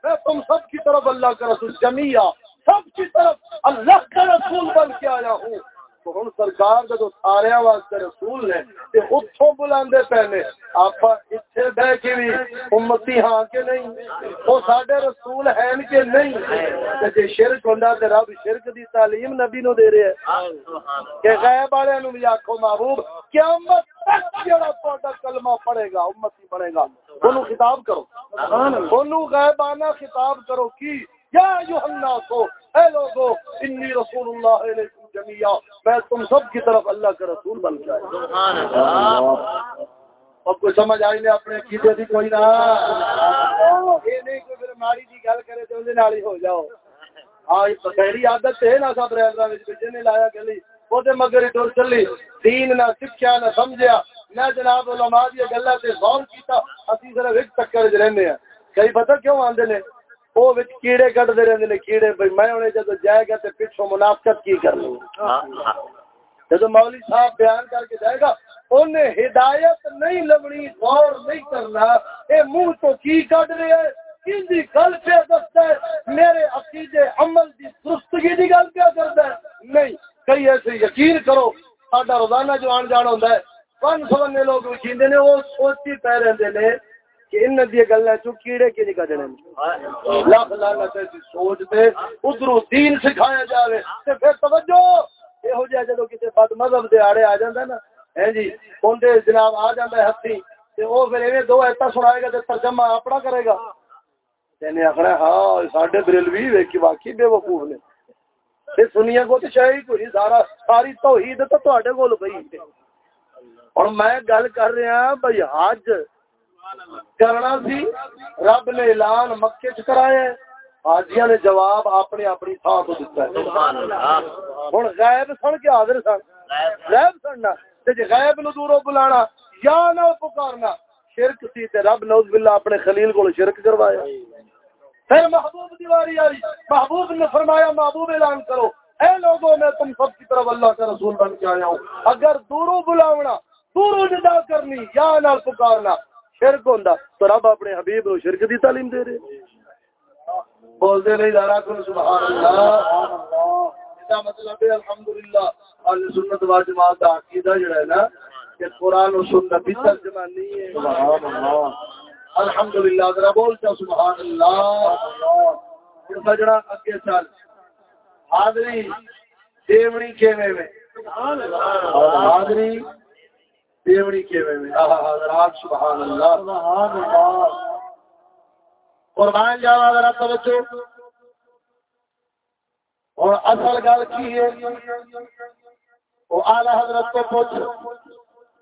میں تم سب کی طرف اللہ کا رسول جمیعہ سب کی طرف اللہ کا رسول بن کے آیا ہوں۔ ہوں سرکار جدو سارے واسطے رسول نے تے بلاندے کے بھی امتی ہاں کے نہیں؟ رسول ہیں کہ نہیں؟ شرک رب شرک دی تعلیم نبی نو دے رہے ہیں کہ غیب والے نو بھی آخو محبوب، قیامت تک جڑا تہاڈا کلمہ پڑھے گا، امتی بنے گا۔ اونوں خطاب کرو۔ اونوں غیبانہ خطاب کرو کی؟ یا ایھا الناس اے لوگو انی رسول اللہ علیکم جمیا میں تم سب کی طرف اللہ کا رسول بن کے اور کوئی سمجھ آئی نہیں اپنے عقیدے کی کوئی نہ یہ نہیں کوئی پھر ماڑی کی گل کرے تو اندر ہی ہو جاؤ۔ ہاں پہلی عادت ہے نا سب ڈرائیور بچے نے لایا گلی وہ مگر ٹور چلی۔ دین نہ سکھیا نہ سمجھیا۔ نہ جناب علماء دی گلاں تے غور کیتا اسی صرف ایک چکر وچ رہنے ہیں کئی پتہ کیوں آندے نے؟ وہ کیڑے کٹتے رہتے ہیں کیڑے بھائی میں انہیں جب جائے گا تو پچھوں منافقت کی کر لوں جب مولوی صاحب بیان کر کے جائے گا انہیں ہدایت نہیں لبنی غور نہیں کرنا اے منہ تو کی کٹ رہے کی گل پہ دستا ہے؟ میرے عقیدے عمل کی درستگی کی گل کیا کرتا ہے۔ نہیں کئی ایسے یقین کرو ساڈا روزانہ جو آن جان ہوتا ہے پن سبنے لوگ وکھیندے نے وہ سوچی پہ رہتے ہیں کہ ان دی گلاں چوں کیڑے کی لاکھ لعنت ہے سوچ ادھروں دین سکھایا جاوے تے پھر توجہ! جدوں کسے بد مذہب دے آڑے آ جاندا نا، ہیں جی جناب آ جاندا ہے ہتھی، تے او پھر ایویں دو ایتا سنائے گا تے ترجمہ اپنا کرے گا۔ کہنے آخنا ہاں ساڈے بریلوی ویکھی واقعی بے وقوف نے۔ تے سنیا کو تے شاید کوئی سارا ساری توحید تے تواڈے کول پئی۔ اور میں گل کر رہا ہاں، بھائی حج کرنا سی۔ رب نے اعلان مکے چ کرایا حاجیاں نے جواب اپنی اپنی تھان تو دیتا ہے۔ ہوں غائب سن کے حاضر سن۔ غائب سننا جی غائب نو دوروں بلانا یا نہ پکارنا شرک سی تے رب نوز باللہ اپنے خلیل کو شرک کروایا۔ پھر محبوب دیواری آئی۔ محبوب نے فرمایا محبوب اعلان کرو۔ اے لوگوں میں تم سب کی طرف اللہ کا رسول بن کے آیا ہوں۔ اگر دوروں بلاونا دوروں ندا کرنی یا نہ پکارنا۔ شرک ہوتا تو رب اپنے حبیب نو شرک دی تعلیم دے رہے۔ بولتے نہیں دارا سبحان اللہ۔ مطلب ہے الحمدللہ اہل سنت جماعت عقیدہ جو ہے نا کہ قرآن و سنت بھی ترجمہ نہیں ہے۔ سبحان اللہ۔ الحمدللہ ذرا بولتا سبحان اللہ۔ سجڑا اگے چل۔ حاضری دیونی کیویں میں حاضری دیوڑی کے میں حضرات سبحان اللہ سبحان اللہ قربان جاوا ذرا توجہ اور اصل گل کی ہے وہ اعلی حضرت کو پوچھ۔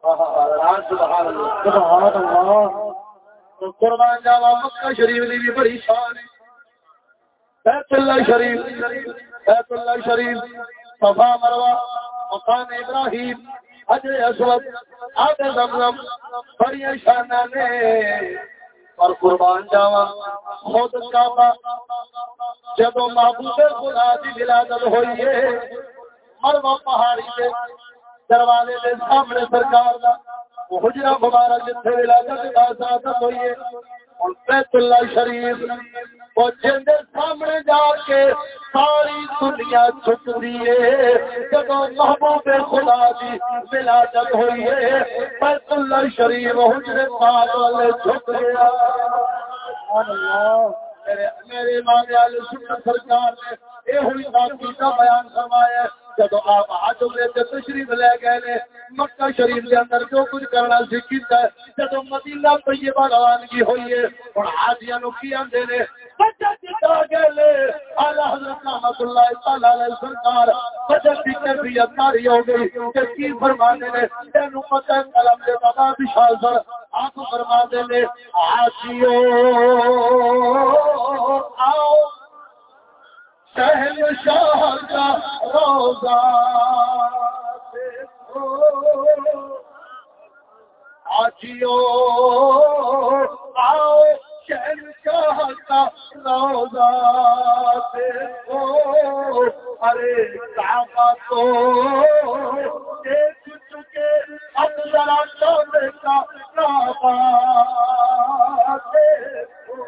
حضرات سبحان اللہ سبحان اللہ تو قربان جاوا مکہ شریف دی بھی بڑی شان ہے۔ بیت اللہ شریف بیت اللہ شریف صفا مروہ مقام ابراہیم۔ حجر اسود آدھے زمزم، بڑی شانہ نے۔ اور قربان جاوا خود کعبہ۔ جب محبوب خدا دی ولادت ہوئی ہے مروا پہاڑی کے دروازے کے سامنے سرکار دا حجرہ مبارک جتھے ولادت کا ساتھ ہوئی ہے۔ اور بیت اللہ شریف وہ جندے سامنے جا کے ساری دنیا چھپ دیے جب محبوب خدا دی ولادت ہوئی ہے، بیت اللہ شریف حجر پاک والے چھپ گیا۔ میرے امام علیہ سنت سرکار نے یہ ہوئی باقی بیان فرمایا جب آپ حج عمرے سے تشریف لے گئے نے، مکہ شریف کے اندر جو کچھ کرنا سیکھتا ہے جب مدینہ طیبہ روانگی ہوئی ہے، اور حاجیاں نو کی آندے نے، بچہ جتا گئے اعلی حضرت اللہ تعالی علیہ سرکار تربیت تاری ہو گئی کہ کی فرمانے نے تینوں پتہ ہے قلم دے بابا سر، آپ فرمانے نے، حاجیو، آؤ شہل شاہ کا روزہ حاجیو آؤ شہر شاہ کا روزہ دیکھو۔ ارے کعبہ تو دیکھ چکے، اب ذرا چودے کا کعبہ دیکھو۔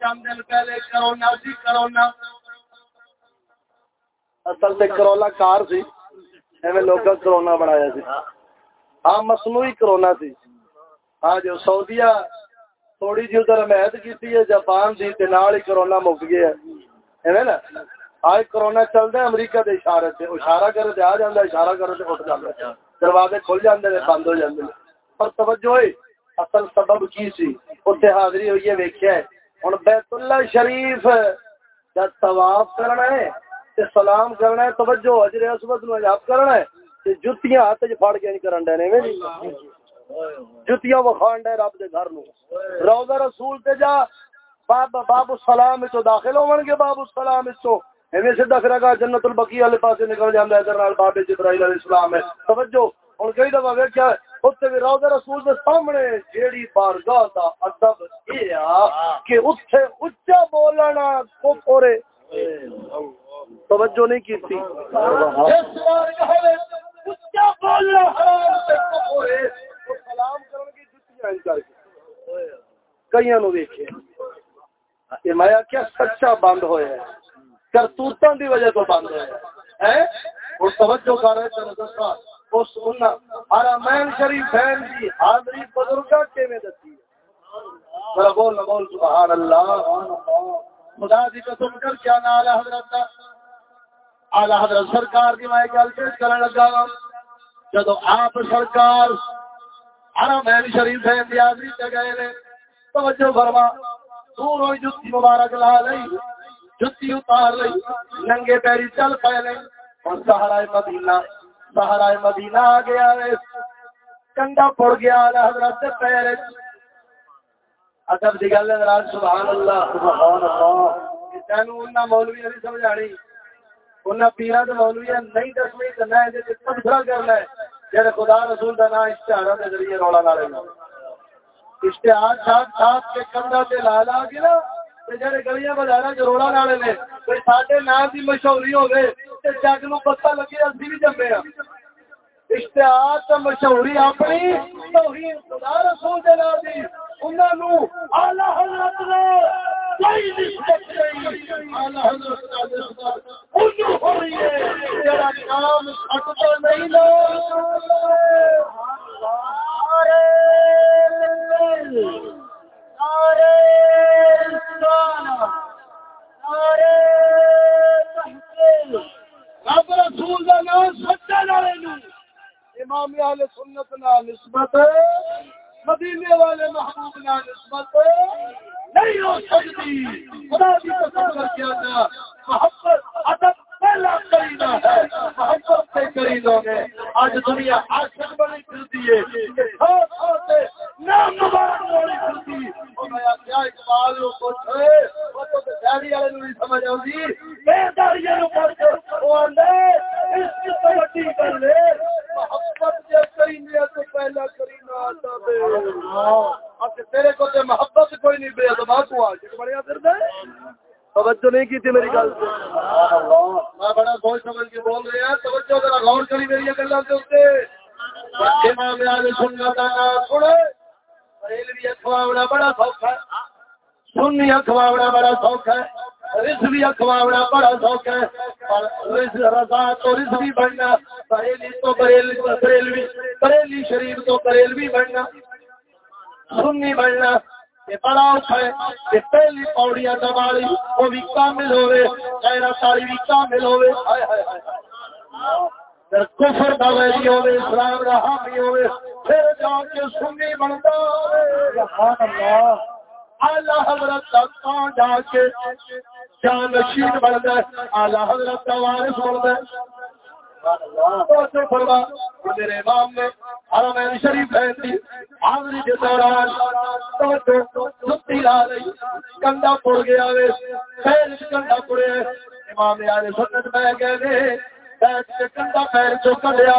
چند دن کرونا سی کرونا اصل سے کرونا کار سی ایویں لوگ کرونا بنایا سی ہاں مصنوعی کرونا سی ہاں جو سعودیہ تھوڑی جی ادھر محد کی ہے، جاپان کی ہی کرونا مک گیا ہے۔ نا؟ آج کرونا چلتا ہے، امریکہ کے اشارے سے اشارہ کرے تو آ جاتا اشارہ کرے تو اٹھ جاتا دروازے کھل جاتے ہیں بند ہو جاتے ہیں پر توجہ ہوئی، اصل سبب کی سی؟ اتنے حاضری ہوئی ہے ویکیا ہے۔ ہوں بیت اللہ شریف جب طواف کرنا ہے سلام کرنا ہے، توجہ اجر اسبت نو یاد کرنا ہے۔ جتیاں ہاتھ پھڑ کے نہیں کرن ڈے جتیاں وکھان ڈے رب دے گھر نو روزہ رسول تے جا باب باب السلام وچ داخل ہون گے باب السلام وچ ایویں سیدھا جنت البقیع والے پاسے نکل جاندا ہے ادھر نال باب جبرائیل علیہ السلام ہے۔ توجہ ہن کئی دفعہ ویکھیا اوتے بھی روزہ رسول دے سامنے جیڑی بارگاہ دا ادب اے آ کہ اوتھے اونچا بولنا کفر توجہ نہیں کی تھی اس بارگاہ ہے۔ سلام کرن کی جتیاں کئیاں نو مایا، کیا سچا بند ہویا ہے؟ کی وجہ تو بند ہے۔ وہ توجہ کر رہے حرمین شریف بہن کی حاضری بزرگا بول بول، سبحان اللہ۔ خدا دی قسم کر کیا نال حضرت۔ اعلی حضرت سرکار دی میں گل پیش کرنے لگا ہاں۔ جدو آپ سرکار حرمین شریف بہن دی حاضری تے گئے نے، توجہ فرما۔ دور ہوئی، جتی مبارک لا لئی، جتی اتار لئی، ننگے پیری چل پے اور سہارا مدینہ سہارا مدینہ آ گیا کنڈا پڑ گیا حضرت پیر۔ ادب کی گل ہے سبحان اللہ سبحان اللہ۔ تین مولوی نہیں سمجھانی انہیں پیرا تو نہیں دسویں کرنا ہے کرنا ہے خدا رسول نام ذریعے رولا لا اشتہار کے لا لا کے نا جڑے گلیاں کوئی ساڈے نام مشہوری ہوگی جگ نو پتا لگے اسی بھی جمے ہاں۔ اشتہار مشہوری اپنی توہین خدا رسول دے نام دی، انہاں نو اعلی حضرت نے کوئی اعلی حضرت کا ہو رہی ہے نہیں لو رب رسول کا نام سچا امام سنت نسبت مدینے والے محبوب نسبت نہیں ہو سکتی۔ خدا کی قسم کر کے آنا محبت ادب پہلا کرینا ہے۔ محبت سے کرینا ہے آج دنیا عاشق بنی پھرتی ہے۔ نام مبارک بنی پھرتی۔ اور میں کیا اقبال کو پوچھے وہ تو شہری والے نہیں سمجھ آؤں بے داریاں پڑھ کے وہ آندے اس کی کبڈی کر لے محبت سے کرینے تو پہلا کرینا آتا بے تیرے کو تے محبت کوئی نہیں بے ادبا کو آج بڑھیا پھر دے توجہ نہیں کی تھی میری گل؟ میں بڑا سوچ سمجھ کے بول رہے ہیں توجہ ذرا غور کری میری سنے بڑا سوکھ ہے۔ سنی اخواونا بڑا سوکھ ہے۔ رسوی اخواونا بڑا سوکھ ہے۔ رضا تو بننا، بریلی تو بریلوی بریلی شریف تو بریلوی بننا۔ سنی بننا۔ بڑا اوکھا ہے پہلی پوڑیاں دبالی وہ بھی کامل ہوئے غیرہ ساری بھی کامل ہوئے۔ کفر دا ویلی ہوئے، اسلام دا حامی ہوئے، پھر جا کے سنی بنتا ہوئے۔ اللہ۔ حضرت تک جا کے جان نشین بنتا ہے آلہ حضرت کا وارث بنتا ہے۔ میرے امام نے حرمین شریف ہے تھی حاضری کے دوران ستی رہی کنڈا پڑ گیا وے پیر کنڈا پڑے امام سنت میں گئے بیٹھ کے کنڈا پیر کڈیا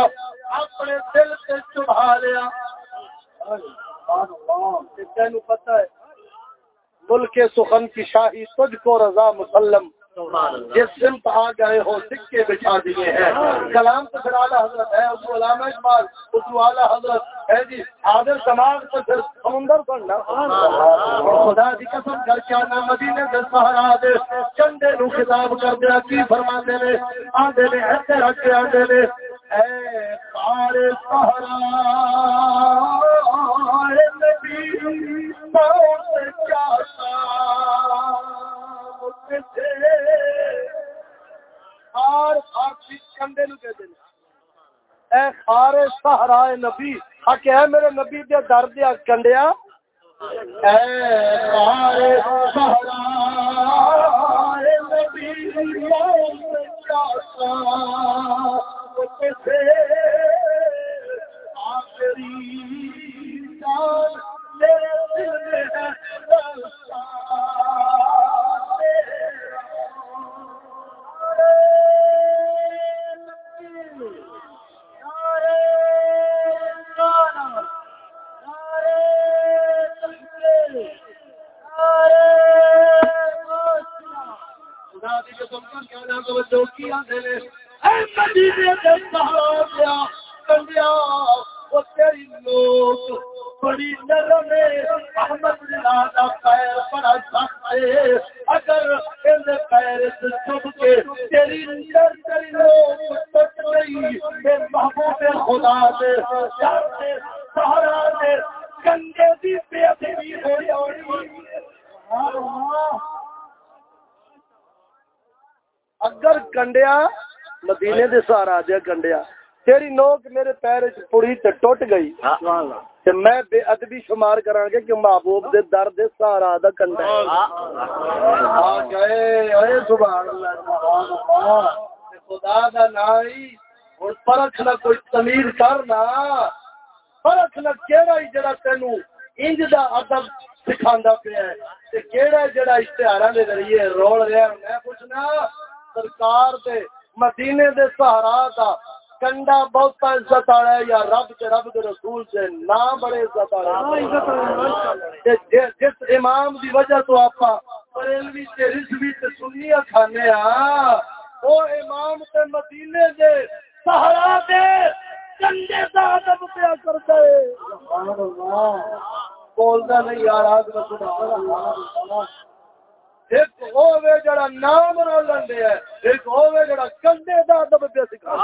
اپنے دل سے چبھا لیا تینوں پتہ ہے ملک سخن کی شاہی تجھ کو رضا مسلم جس سمت آ گئے ہو، سکے بچھا دیے ہیں۔ کلام تو پھر اعلیٰ حضرت ہے، اس کو علامہ اقبال، اس کو اعلیٰ حضرت ہے جی حاضر سماج تو پھر سمندر بننا خدا کی قسم کر کے آنا، مدینے سے سہارا دے۔ چندے نو خطاب کر دیا، کی فرما دے لے آدھے نے ایسے رکھ کے آدھے نے۔ اے پار سہارا نبی، موت کیا سے کیا سہارا نبی آ میرے نبی دے در دیا کنڈیا؟ سہارا نبی، آخری میرے دل میں ہے۔ بڑی نرم مدینے دے سہارا دیا کنڈیا۔ تیری نوک میرے پیر پڑی تے ٹوٹ گئی۔ تے میں بے ادبی شمار کراں گے کہ محبوب دے در دے سہارا دا کنڈا آ گئے اے سبحان اللہ سبحان اللہ۔ خدا دا نائی ہن پرکھ نہ کوئی تمیز کرنا پرکھ نہ کیڑا ہی جڑا تینو انج دا ادب سکھاندا پیا ہے۔ تے کیڑا جڑا اشتہاراں دے ذریعے رول رہا میں پوچھنا سرکار دے مدینے دے سہارا دا کنڈا بہت عزت والا ہے یا رب کے رب کے رسول سے نہ بڑے عزت والا جس امام دی وجہ تو آپ بریلوی تے رضوی تے سنیا کھانے ہاں وہ امام تے مدینے دے سہارا دے کنڈے دا ادب پیا کرتا ہے۔ سبحان اللہ۔ بولدا نہیں یار آج سبحان اللہ۔ ایک ہوے جڑا نام رولن ایک ہوے جڑا کندے دا ادب تے سکھا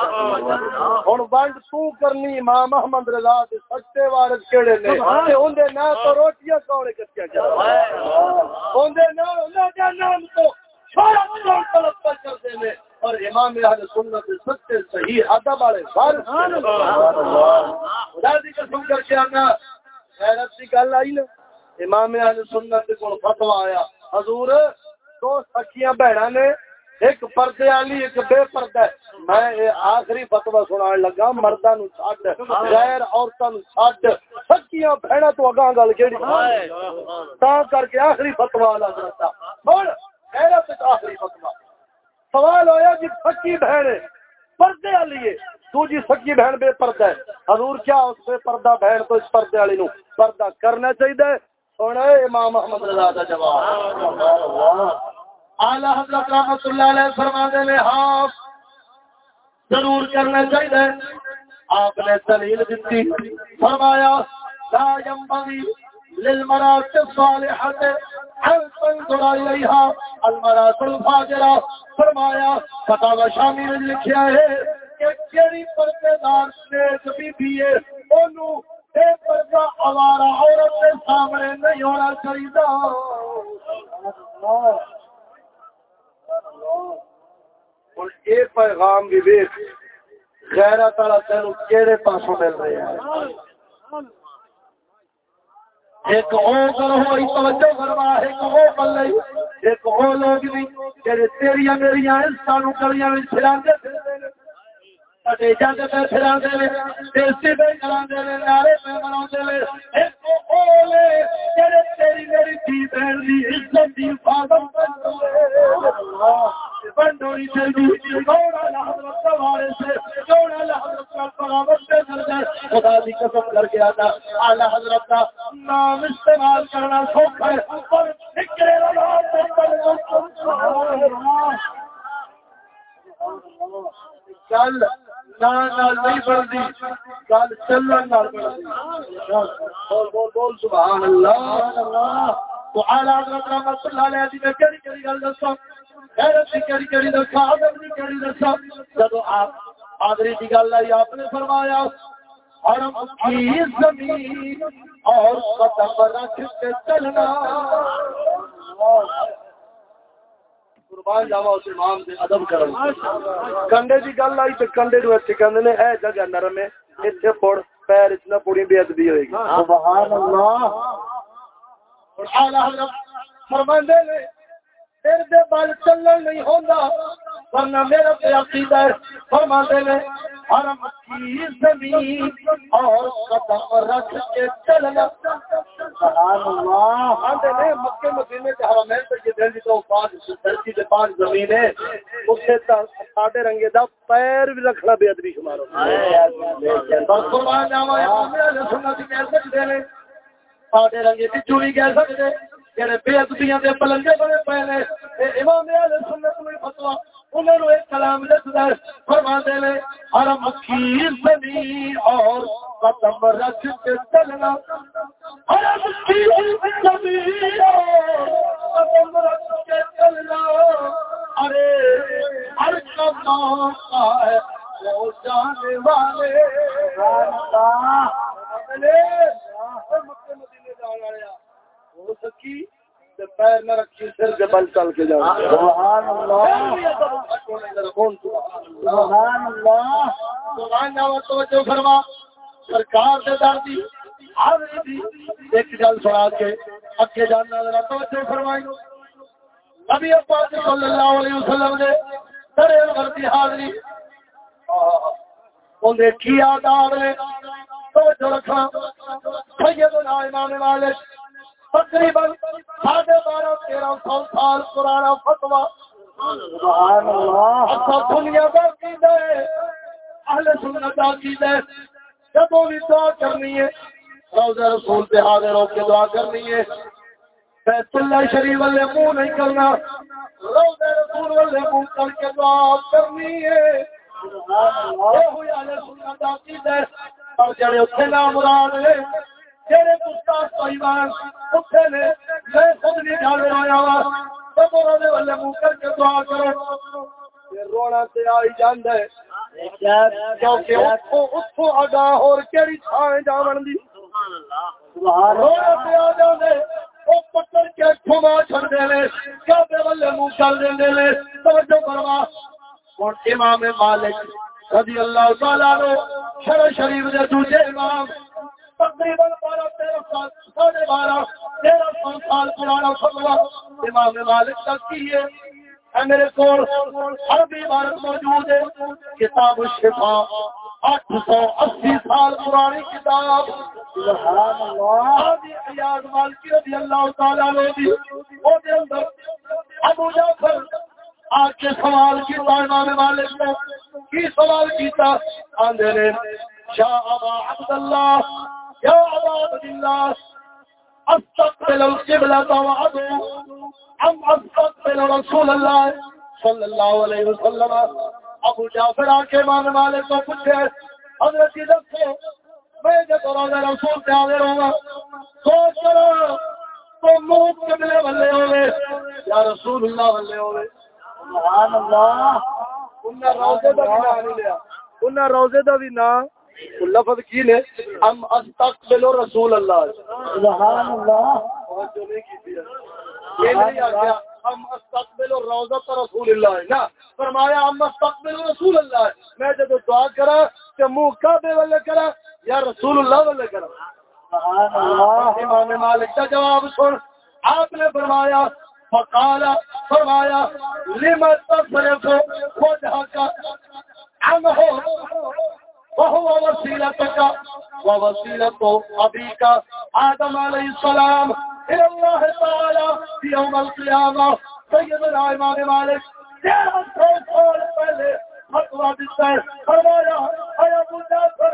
ہن ونڈ تو کرنی امام رضا دے سچے وارث کیڑے نے، تے تو روٹیاں کٹیا جا انہاں دا نام تو چھوڑا چھوڑ طلب کرتے نے۔ اور امام اہل سنت سچے صحیح ادب والے وارث خدا دی قسم کر کے غیرت دی گل آئی نا، امام اہل سنت کو فتوا آیا۔ حضور دو سکیاں بہن نے، ایک پردے والی، ایک بے پردہ۔ میں آخری فتوا سنا لگا مردہ نو چھڈ، غیر عورتاں نو چھڈ۔ سکیاں بہنا تو اگاں گل کیڑی؟ تا کر کے آخری فتوا والا حضرت غیرت آخری فتوا سوال ہویا جی سکی بہن پردے والی ہے۔ تو جی سکی بہن بے پردہ ہے۔ حضور کیا اس بے پردہ بہن تو اس پردے والی نو پردہ کرنا چاہیے امام محمد رضا کا جواب۔ اعلی حضرت اللہ علیہ ہاں ضرور کرنا چاہیے۔ آپ نے دلیل دیتی۔ فرمایا، لا ينبغي للمرات تنظر اليها المرات فرمایا، فتاوی شامی نے لکھیا ہے کہ کیڑی پردے دار نیک بی بی ہے اونوں ہمارا عورت کے سامنے نہیں ہونا چاہیے یہ پیغام بھی تین کہڑے پاسوں مل رہے ہیں؟ ایک او کرو توجہ کروا ایک او کر ایک وہ لوگ بھی جڑے تیریاں سانو گلیاں وچ پھراندے پہ ایک جڑے تیری میری تھی بہن دی عزت دی حفاظت کا سے خدا دی قسم کر کے آتا اعلی حضرت کا نام استعمال کرنا سوکھا ہے پر چل نہیں گل چلن بول بول بول، سبحان اللہ۔ تو اعلی حضرت رحمت اللہ علیہ میں گل دساں؟ جب آپ آدری کی گل آئی، آپ نے فرمایا، حرم کی زمین اور قدم رکھ کے چلنا۔ قربان جاوا اس امام سے ادب کرنا کنڈے کی گل آئی تو کنڈے اتنے کہتے ہیں اے جگہ نرم ہے اتنے پڑ پیر اتنا پوری بے ادبی ہوئے گی۔ سبحان اللہ۔ فرماندے نے دے بل چلن نہیں ہوتا ورنہ میرا پہ عقیدہ ہے فرماتے نے حرم کی زمین اور قدم رکھ کے چلنا۔ سبحان اللہ۔ نے مکے مدینے تے حرمین تے جدھر بھی تو پانچ دھرتی تے پانچ زمین ہے تا ساڈے رنگے دا پیر بھی رکھنا بے ادبی شمار ہوتا ہے سنت کہہ سکتے نے ساڈے رنگے دی چوری کہہ سکتے جڑے بے ادبیاں دے پلنگے بنے پے نے امام اہل سنت فتوا انہوں نے ایک کلام لکھدا ہے فرماتے نے، حرم کی زمین اور قدم رکھ کے چلنا۔ حرم کی زمین اور قدم رکھ کے چلنا۔ ارے، ہر کام کا ہے، وہ جانے والے۔ اللہ مکے مدینے جان والے ہو سکی پیر نہ رکھی سر کے بل چل کے جاؤ۔ سبحان اللہ۔ سبحان اللہ۔ سبحان اللہ توجہ فرما۔ سرکار دے دردی ایک گل سنا کے اگے جانا۔ ذرا توجہ فرمائی نبی پاک صلی اللہ علیہ وسلم نے سرے ورتی حاضری۔ انہیں کی آداب نے توجہ رکھنا۔ سیدنا امام مالک تقریباً ساڑھے بارہ تیرہ سو سال پرانا فتوا اچھا دنیا کا عقید ہے اہل سنت عقید ہے جب بھی دعا کرنی ہے روزہ رسول پہ حاضر ہو کے دعا کرنی ہے۔ بیت اللہ شریف والے منہ نہیں کرنا روزہ رسول والے منہ کر کے دعا کرنی ہے۔ اہل سنت عقید ہے اور جڑے اتنے نام مراد ہے تیرے استاد پریوار اتنے نے، میں خود نہیں ڈال رہا وا سب رونے والے منہ کر کے دعا کرو رونا تے آئی جاند ہے کیونکہ اتوں اگاہ اور کیڑی تھان جاون دی۔ سبحان اللہ رونا تے آ جاندے وہ پکڑ کے کھما چھڑ دے کعبے والے منہ کر دے نے؟ توجہ فرما۔ ہن امام مالک رضی اللہ تعالی عنہ شرع شریف دے دوسرے امام تقریباً بارہ تیرہ سال ساڑھے بارہ تیرہ سو سال پرانا فتوا امام مالک تک کی ہے میرے کو عربی عبارت موجود ہے کتاب الشفا آٹھ سو اسی سال پرانی کتاب رضی اللہ تعالیٰ نے دی وہ دے اندر ابو جعفر آج کے سوال کی امام مالک نے کی سوال کیتا، آندے نے، شاہ ابا عبداللہ يا عباد الله استقبل القبلة وعدو ام استقبل رسول الله صلی اللہ علیہ وسلم. ابو جعفر آکے مالک کو پوچھے حضرت دفتے میں جب روزہ رسول پہ آگے رہوں گا سوچ کرو تو موت قبلے والے ہوئے یا رسول اللہ والے ہوئے سبحان اللہ۔ انہاں روزے دا بھی نہیں لیا۔ انہاں روزے دا بھی نہ لفظ کی نے؟ ہم استقبل رسول اللہ۔ سبحان اللہ یہ نہیں آ گیا ہم استقبل رسول اللہ۔ نا فرمایا ہم استقبل رسول اللہ۔ میں جب دعا کرا کہ منہ کعبے والے کرا یا رسول اللہ والے کرا۔ سبحان اللہ امام مالک کا جواب سن۔ آپ نے فرمایا فقال فرمایا لما تصرف وجهك عنه وهو وسيلتك ووسيلة أبيك آدم عليه السلام إلى الله تعالى في يوم القيامة. سيدنا إمام مالك تیرہ سو سال پہلے فتوا دیتا ہے فرمایا اے ابو جعفر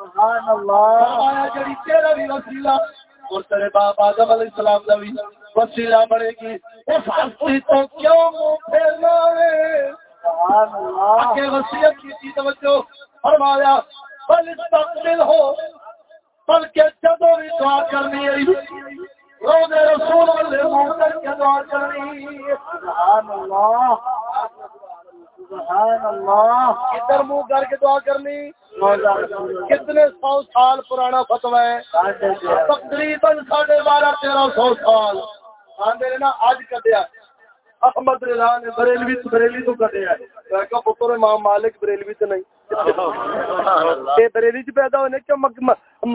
سبحان اللہ. جڑی تیرا بھی وسیلہ اور تیرے باپ آدم علیہ السلام کا بھی وسیلہ بنے گی۔ اس ہستی تو کیوں منہ پھیرنا ہے سبحان اللہ. آگے وسیعت کی تھی توجہ فرمایا بل استقبل ہو بلکہ جدو بھی دعا کرنی ہے روزے رسول کر کے دعا کرنی سبحان اللہ. سبحان اللہ۔ کدھر منہ کر کے دعا کرنی؟ کتنے سو سال پرانا فتوا ہے؟ تقریباً ساڑھے بارہ تیرہ سو سال۔ آندے نے نا آج کٹیا احمد رضا نے بریلوی بریلی تو کٹیا میں کہا پتر امام مالک بریلوی تو نہیں۔ یہ بریلی چ پیدا ہونے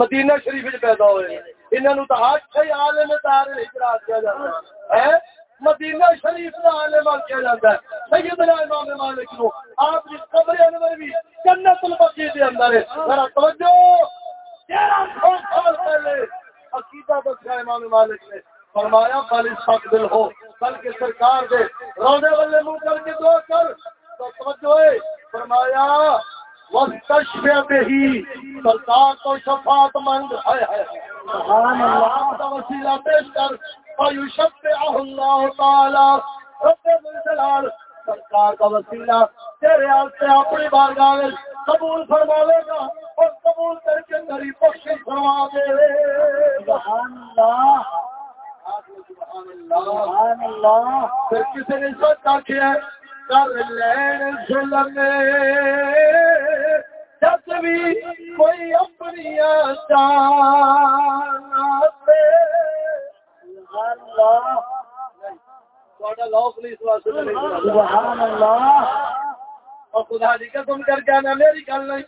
مدینہ شریف پیدا ہوئے۔ انہاں نو تو آج کئی عالم دار ہجرا کیا جاتا ہے؟ مدینہ شریف کا عالم کیا جاتا ہے؟ سیدنا امام مالک نو آپ کی قبر انور بھی جنت البقیع دے اندر ہے، ذرا توجہ! تیرہ سو سال پہلے۔ عقیدہ دسیا امام مالک نے۔ فرمایا، بل دل ہو، بلکہ سرکار دے روزے والے منہ کر کے دعا کر۔ تو توجہ ہے۔ فرمایا وستشفع سرکار تو شفاعت مند ہے سبحان اللہ کا وسیلہ پیش کر فیشفعہ اللہ تعالی، رب الجلال سرکار کا وسیلہ تیرے آستے اپنی بارگاہ میں قبول فرماوے گا اور قبول کر کے تیری بخشش فرما دے۔ سبحان اللہ۔ سبحان اللہ۔ سبحان اللہ۔ پھر کسی نے سوچا کہ کر لین ظلم۔ جب بھی کوئی اپنی اللہ۔ سبحان اللہ اور خدا جی کر کے آنا میری گل نہیں۔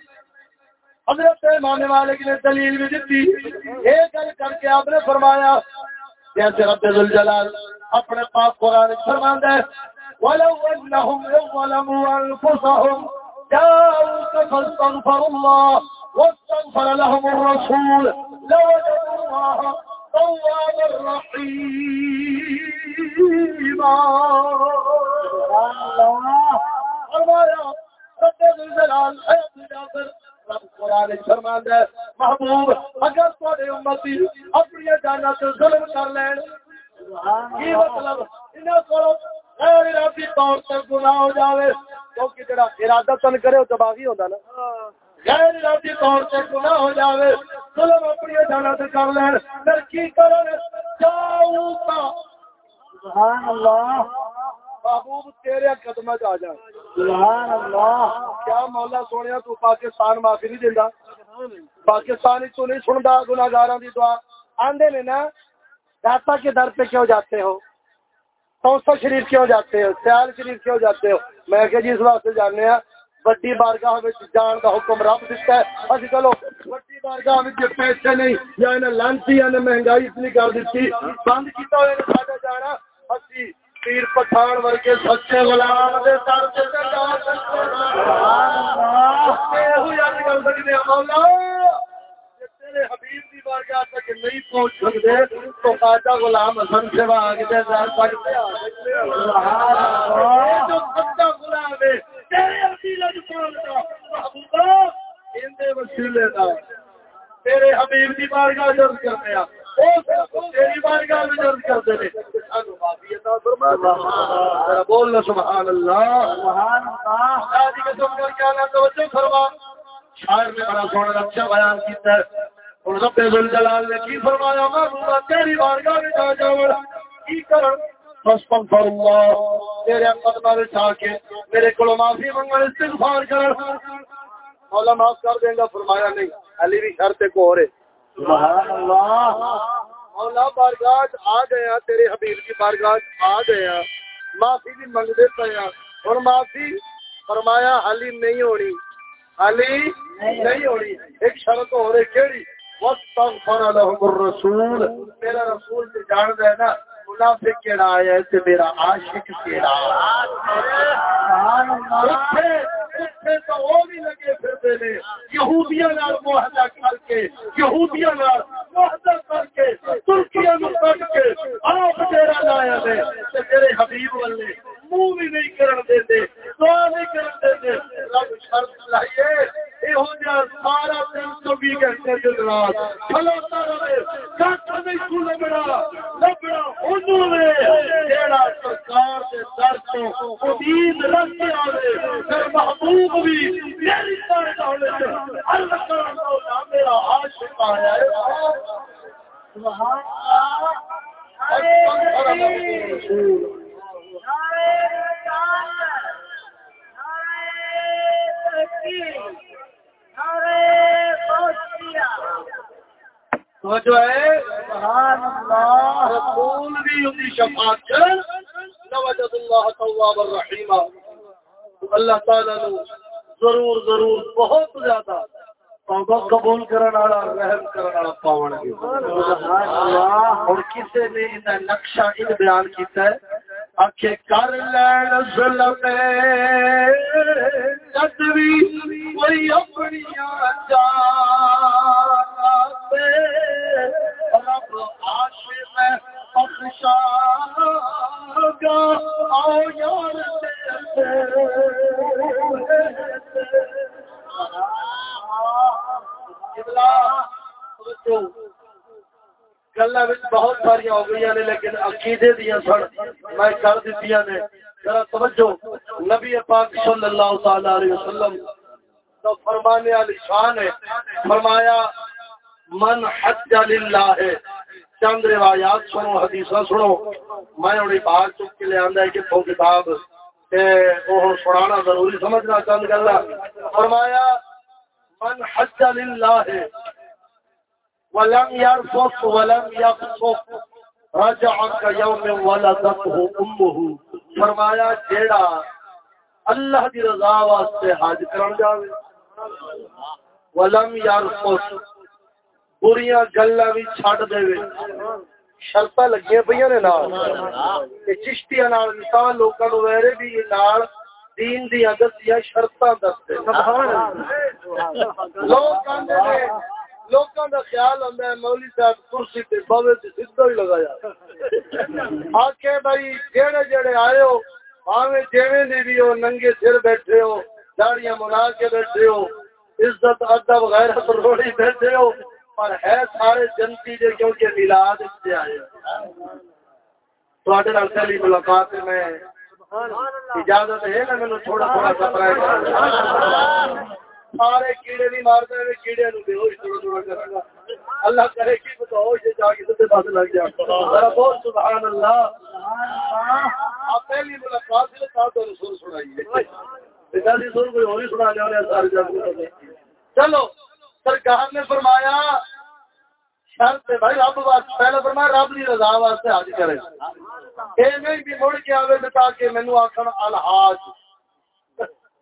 حضرت امام مالک نے دلیل بھی دیتی۔ ایک گل کر کے آپ نے فرمایا جیسے رب الجلال اپنے پاک قرآن فرماندہ ہے وَلَوْ أَنَّهُمْ يَظْلَمُوا أَنفُسَهُمْ جَاءُوكَ فَاسْتَغْفَرُوا اللَّهَ وَاسْتَغْفَرَ لَهُمُ الرَّسُولُ لَوَجَدُوا اللَّهَ تَوَّابًا رَحِيمًا. فرمایا الجلال جعفر رب قرآن محبوب اگر تھوڑے امتی اپنی جاناں تے ظلم کر لین کی مطلب انہاں غیر ارادی طور تے گناہ ہو جاوے۔ کیونکہ جڑا ارادہ تن کرے او ہوندا نا۔ غیر ارادی طور تے گناہ ہو جاوے۔ ظلم اپنی جاناں تے کر لین۔ پھر کی کرن؟ جاؤ کا سبحان اللہ محبوب تیرے قدمہ آ جائیں سبحان اللہ۔ کیا مولا سونے تو پاکستان معافی نہیں دینا پاکستان تو نہیں سنتا گناگاروں کی دعا۔ آندے نے نا داتا کے در پہ کیوں جاتے ہو؟ سوسا شریف کیوں جاتے ہو سیال شریف کیوں جاتے ہو میں کہ جی اس واسطے جانے ہیں۔ وڈی بارگاہ جان کا حکم رب دیتا ہے۔ اج چلو وڈی بارگاہ پیسے نہیں یا انہیں لانتی یا انہیں مہنگائی اتنی کر دیتی بند کیتا ہوئے ساڈا جانا۔ اسی پیر پٹھان ورگے سچے غلام دے در تے جا سکتے اے ہوئی اج کل سکدے؟ مولا تیرے حبیب دی بارگاہ تک نہیں پہنچ سکتے تو خواجہ غلام حسن سے آگے دے جا سکتے جو سچا غلام ہے تیرے وسیلے دی پہنچ محبوبہ ان دے وسیلے دا تیرے حبیب دی بارگاہ جرد کرتے ہیں تیری بارگاہ میں جرد کرتے ہیں۔ سانو معافی عطا فرما ذرا بول سبحان اللہ۔ سبحان اللہ۔ خدا دی قسم کر کے آنا توجہ فرما۔ شاعر نے بڑا سونا اچھا بیان کیتا ہے۔ اور رب ذوالجلال نے کی فرمایا محبوبہ تیری بارگاہ میں جا جاوڑ کی کرن فاستغفر اللہ۔ تیرے قدمہ بچھا کے میرے کو معافی منگل استغفار کر مولا معاف کر دیں گا فرمایا نہیں علی بھی شرط کو ہو رہے۔ سبحان اللہ۔ مولا بارگاہ آ گیا تیرے حبیب کی بارگاہ آ گیا۔ معافی بھی منگ دیتا ہے اور معافی فرمایا علی نہیں ہونی۔ علی نہیں ہونی۔ ایک شرط ہو رہی کیڑی؟ واستغفر لهم الرسول۔ میرا رسول سے جان دے نا، منافق کیڑا آیا ہے تے میرا عاشق کیڑا سبحان اللہ۔ تو وہ بھی لگے پھرتے نے یہودیاں نال معاہدہ کر کے، یہودیاں نال معاہدہ کر کے، ترکیاں نو کٹ کے آپ تیرا لایا نے تے تیرے حبیب والے منہ بھی نہیں کرن دیندے، دعا نہیں کرن دیندے۔ رب شرط لائیے اے ہو جا سارا دن تو بھی گھنٹے دن رات کھلوتا رہے، کٹ نہیں تو لبڑا لبڑا اونوں میں جیڑا سرکار دے در تو امید رکھ کے آوے پھر محبوب بھی میری طرح ہونے سے اللہ کرم مولا میرا عاشق آیا ہے۔ سبحان اللہ۔ ارے نعرہ جو ہے، سبحان اللہ، رسول بھی شفاعت کر نوجد اللہ تواب الرحیم۔ اللہ تعالیٰ نے ضرور ضرور بہت زیادہ توبہ قبول کرنے والا، رحم کرنے والا پاون گے سبحان اللہ، اور کسی نے ان نقشہ ان بیان کیتا ہے آکھے کر لین ظلم جد بھی کوئی اپنی جان پہ رب عاشق بخشا گا آؤ یار گلا بہت ساری ہو گئی نے، لیکن عقیدے دیا سن، میں کر دیتی نے۔ ذرا توجہ، نبی پاک صلی اللہ تعالی علیہ وسلم تو فرمانے والی شان ہے۔ فرمایا، من حج للہ ہے چند روایات سنو حدیث سنو۔ میں انہیں باہر چک کے لے آندا ہے کہ تو کتاب تے وہ سنانا ضروری سمجھنا چند گلا فرمایا، من حج للہ ہے ولم يرفض ولم يفسق رجع كيوم ولدته امه فرمایا، جیڑا اللہ دی رضا واسطے حج کرن جاوے. ولم يرفض بریاں گلاں وی چھڈ دے شرطاں لگیاں پیاں نے نال. تے چشتیاں نال مثال لوکاں نو ویرے بھی نال دین دی دسیاں شرطاں دستے. سبحان اللہ. لوگ کہندے نے لوکاں دا خیال ہوندا ہے، مولوی صاحب کرسی تے باوے تے سیدھا ہی لگایا۔ آکھے بھائی جڑے جڑے آئے ہو باوے جویں دی بھی ہو، ننگے سر بیٹھے ہو، داڑیاں منا کے بیٹھے ہو، عزت، ادب، غیرت، روڑی بیٹھے ہو، پر ہے سارے جنتی جے کیونکہ میلاد سے آئے تواڈے نال پہلی ملاقات میں اجازت ہے نا، مینوں تھوڑا تھوڑا خطرہ ہے سارے کیڑے نہیں مار دے کیڑے نو بے ہوش تھوڑا تھوڑا کرنا اللہ کرے کی بتاؤ یہ جا کے تے پاس لگ جا ذرا بول سبحان اللہ۔ آپ پہلی ملاقات سے ساتھ رسول سنائیے۔ بتا سن کوئی اور ہی سنانے والے سارے جگ چلو، سرکار نے فرمایا، شرط ہے بھائی، رب واسطے پہلے فرمایا، رب دی رضا واسطے حج کرے اے نہیں بھی مڑ کے آوے تاکہ مینوں آکھن، الحاج۔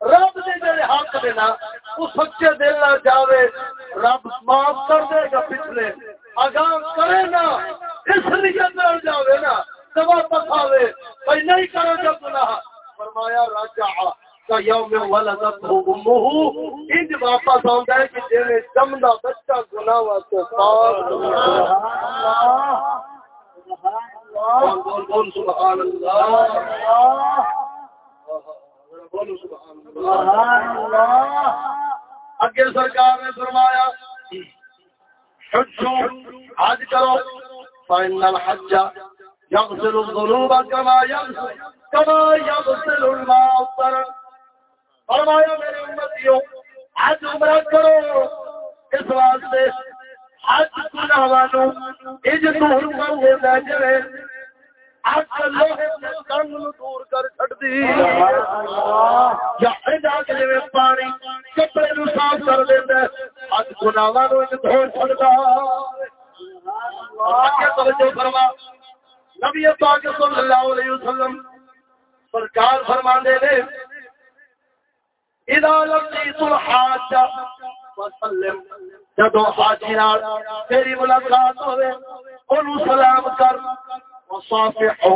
رب نے میرے ہاتھ میں وہ سچے دل نہ جاوے، رب معاف کر دے گا پچھلے۔ آگاہ کرے نا اس لیے نہ جاوے نا دوا پساوے بھائی نہیں کرو گا گناہ۔ فرمایا، راجا کا یوم ولدت ہو واپس آندا ہے کہ جے جمدا بچہ گناہ واسطے سبحان اللہ سبحان اللہ بول بول، سبحان اللہ۔ اگے سرکار نے فرمایا حجو حج کرو فإن الحج يغسل الذنوب كما يغسل كما يغسل الماء الطرق فرمایا میرے امتیوں حج عمرہ کرو۔ اس واسطے حج گناہانوں اج دور کر دیتا ہے جویں حج لوہے تے کنگ دور کر یا کے پانی کپڑے نو صاف کر ہے دھو اگے توجہ فرما۔ نبی پاک صلی اللہ علیہ وسلم سرکار فرماندے نے، اذا لقيت الحاج وسلم جدو حاجی نال تیری ملاقات ہوے اونوں سلام کر۔ وصافحه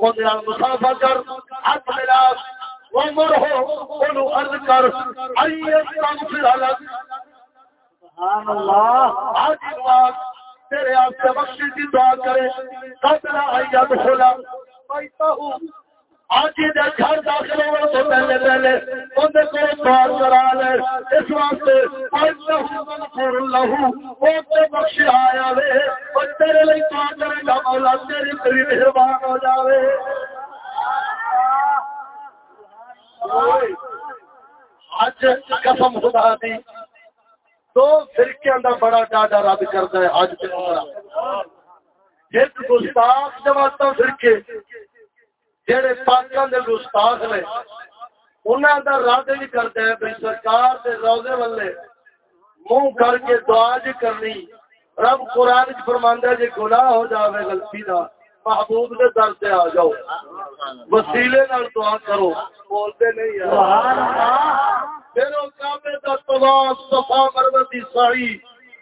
خود المصافحه کر حق ملاس ومره اونوں عرض کر ای استغفر لك. سبحان اللہ حاجی پاک، تیرے واسطے بخشش کی دعا کرے، قبل ایت خلا پیتاہو آجی دے گھر داخل ہونے پہلے پہلے کو کرا لے، اس واسطے اللہ وہ تے بخش آیا وے تیرے دعا کرے گا مولا، تیری تیری مہربان ہو جاوے۔ قسم خدا دی، دو فرقیاں دا بڑا ڈاڈا رد کرتا ہے حج تے ایک گستاخ جماعت فرقے جڑے پاکاں دے گستاخ نے انہاں دا رد بھی کرتا ہے بھئی سرکار دے روزے والے منہ کر کے دعا جی کرنی رب قرآن ہے جے گناہ ہو جاوے غلطی دا محبوب دے در سے آ جاؤ۔ وسیلے نال دعا کرو۔ بولتے نہیں یار۔ سبحان اللہ۔ پھر وہ کعبے دا طواف صفا مروہ دی سعی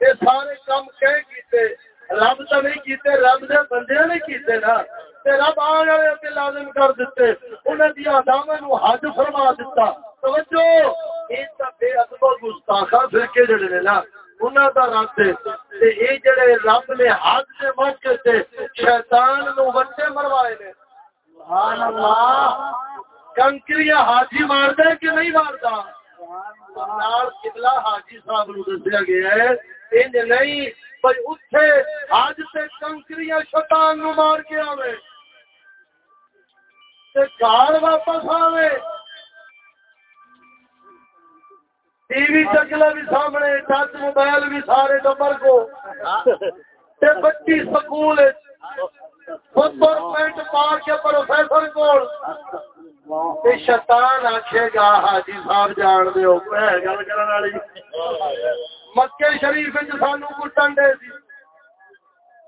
یہ سارے کام کہہ کیتے؟ رب تو نہیں کیتے، رب دے بندے نے کیتے نا۔ تے رب آن والے تے لازم کر دیتے۔ انہاں دی اداماں نو حج فرما دیتا۔ توجہ! یہ تا بے ادب گستاخا فرقے جڑے نے نا، انہاں دا تے اے جڑے رب نے حج دے موقع تے شیطان نو وٹے مروائے نے۔ سبحان اللہ! کنکریاں حاجی ماردا کہ نہیں ماردا نال قبلہ حاجی صاحب نو دسیا گیا ہے۔ انج نہیں، بھئی اٹھے حج تے کنکریاں شیطان نو مار کے آوے۔ تے گھر واپس آوے۔ ٹی وی چکلا بھی سامنے، ٹچ موبائل بھی سارے ٹبر کو۔ تے بچی سکول فٹبال پینٹ پا کے پروفیسر کول۔ تے شیطان آکھے گا، حاجی صاحب جان دیو گل کرن والی۔ مکے شریف سانو کٹن دے سی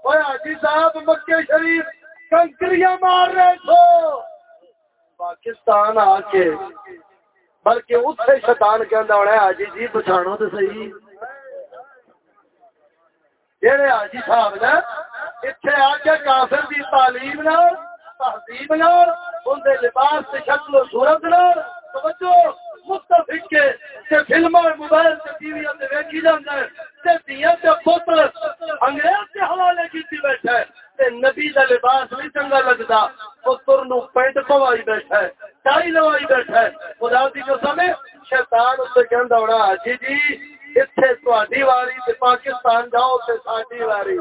اوے حاجی صاحب، مکے شریف کنکریاں مار رہے تھو۔ پاکستان آ کے، بلکہ اتنے شیطان کہندا ہونا ہے۔ حاجی جی پچھاڑو تے صحیح۔ جڑے حاجی صاحب نے اتنے آ کے کافر دی تعلیم نال، تہذیب نال، ان دے لباس تے شکل و صورت نال، توجہ۔ متفق کے تے فلماں موبائل تے ٹی وی تے ویکھی جاندا ہے، تے دیاں تے پتر انگریز حوالے کیتی بیٹھا ہے، تے نبی دا لباس نہیں چنگا لگدا پتر نو پینٹ پوائی بیٹھا ہے، ٹائی لوائی بیٹھا ہے۔ خدا دی قسم ہے، شیطان اس کہندا ہونا جی جی اتنے تہاڈی واری تے پاکستان جاؤ تے ساڈی واری۔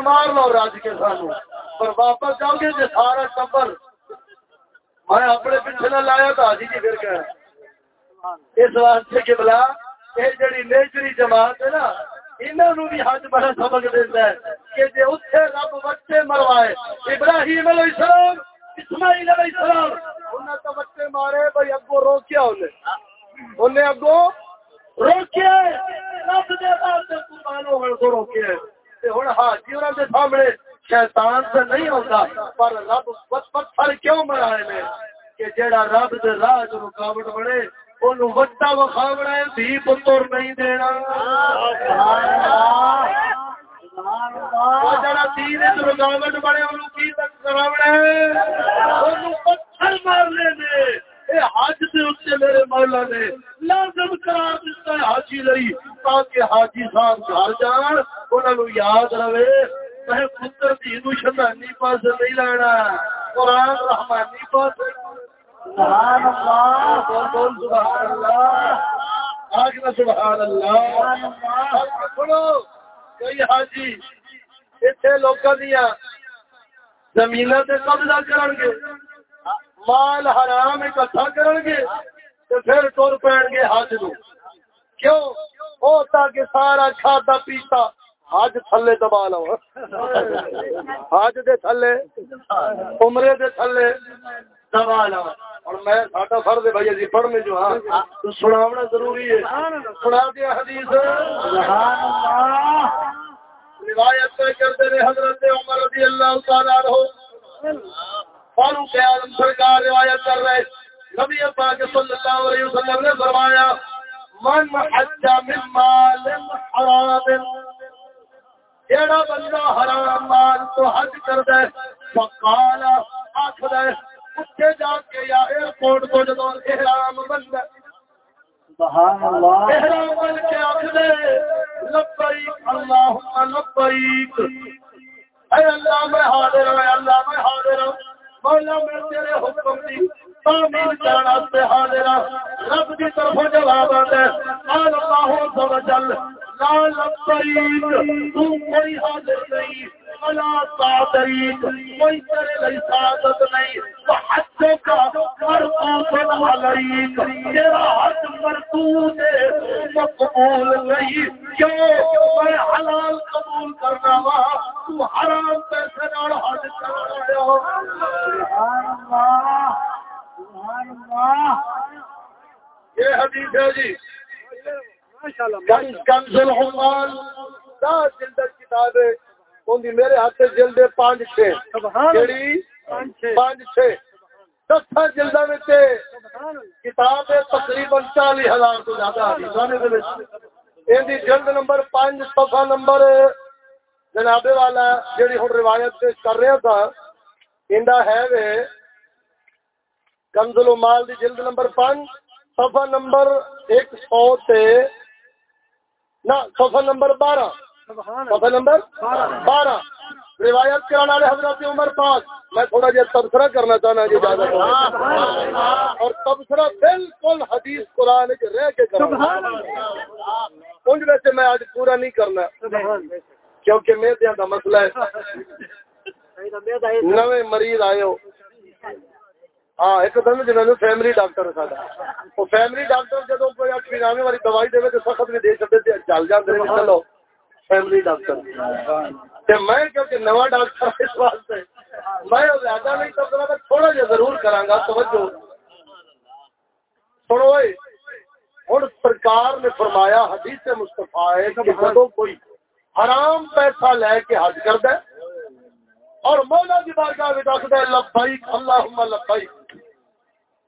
مار لو رج کے سانو۔ پر واپس جاؤ گے جی سارا ٹبر۔ میں اپنے پیچھے نہ لایا تو حاجی جی پھر اس واسطے کہ بلا، یہ جڑی نیچری جماعت ہے نا انہوں نے بھی حج بڑا سبق دیتا ہے کہ جی اتنے رب بچے مروائے ابراہیم علیہ السلام، اسماعیل علیہ السلام۔ انہیں تو بچے مارے بھائی اگو روکیا انہیں۔ انہیں اگو روکیا رب دے واسطے قربان ہونے کو روکیا تے ہن حاجی انہاں دے سامنے شیطان سے نہیں ہوتا پر رب بس پتھر کیوں مرائے نے؟ کہ جیڑا رب دے راہ چ رکاوٹ بنے، اونوں وٹا وکھاونا ہے دھی پتر نہیں دینا۔ سبحان اللہ۔ سبحان اللہ جڑا دین وچ رکاوٹ بنے، اونوں کی تک کراونا ہے؟ اونوں پتھر مارنے نے۔ اے حج دے میرے مولا نے لازم قرار دیتا ہے حاجی لئی تاکہ حاجی صاحب گھر جان، انہاں یاد رہے۔ میں پتر دھی نو شیطانی پاس نہیں لانا قرآن رحمانی پاس۔ سبحان اللہ، بول بول سبحان اللہ۔ سبحان اللہ۔ حاجی اتنے لوگوں دیا زمین سے قبضہ کرن گے مال حرام اکٹھا کرن گے تو پھر تر پین گے حج نو۔ کیوں؟ وہ تاکہ سارا کھادا پیتا حج تھلے دبا لو۔ حج دے تھلے، عمرے دے تھلے دبا لو۔ اور میں ساڈا فرض ہے بھائی جی پڑھنے جو ہاں تو سناونا ضروری ہے۔ سنا دیا حدیث۔ سبحان اللہ روایت کرتے رہے حضرت عمر رضی اللہ تعالیٰ عنہ۔ فاروق اعظم سرکار روایت کر رہے نبی پاک صلی اللہ علیہ وسلم نے فرمایا من حج من مال حرام. جیڑا بندہ حرام مال تو حج کر دے فقال آخ دے اٹھے جا کے یا ایئرپورٹ کو جدو احرام بند سبحان اللہ۔ احرام بن کے آخ دے لبیک اللہم لبیک اے اللہ میں حاضر ہوں اے اللہ میں حاضر ہوں۔ مولا میں تیرے حکم دی تعمیل کرنا سے حاضر ہوں رب کی طرف جواب آتا ہے۔ قال اللہ عز وجل لا لبیک تو کوئی حاضر نہیں۔ ولا صادریک کوئی تیرے لئی سعادت نہیں وحجوں کا مرقوط علیک تیرا مردود مقبول نہیں کیوں میں حلال قبول کرنا وا تو حرام پیسے نال حج کر رہے ہو سبحان اللہ. سبحان اللہ یہ حدیث ہے جی. کنز کنز الحمال دس جلد کتاب ہے میرے ہاتھ سے جلد ہے پانچ چھ کیڑی پانچ چھ کتاب تقریباً چالی ہزار تو زیادہ حدیثاں نے دے وچ۔ ان دی جلد نمبر پانچ صفحہ نمبر جناب والا جیڑی ہن روایت پیش کر رہا تھا اندا ہے وے کنز المال دی جلد نمبر پانچ صفحہ نمبر ایک سو تے نہ صفحہ نمبر بارہ۔ صفحہ نمبر بارہ. روایت کرانے والے حضرت عمر پاک. میں تھوڑا جہا تبصرہ کرنا چاہنا جی اجازت اور تبصرہ بالکل حدیث قرآن رہ کے کرنا ویسے میں آج پورا نہیں کرنا. کیونکہ میرے کا مسئلہ ہے. نویں مریض آئے ہو. ہاں ایک دم جنہوں فیملی ڈاکٹر ہے ساڈا. وہ فیملی ڈاکٹر جدو کوئی اٹھویں والی دوائی دے تو سخت بھی دے چلے چل جاتے ہیں چلو. فیملی ڈاکٹر تے میں کیونکہ نواں ڈاکٹر اس واسطے میں زیادہ نہیں تو کرا تھوڑا جہا ضرور کراں گا توجہ۔ سنو اے ہن سرکار نے فرمایا حدیث مصطفیٰ ہے کہ جدو کوئی حرام پیسہ لے کے حج کردا ہے اور مولا کی بارگاہ میں دسدا ہے لبیک اللہم لبیک۔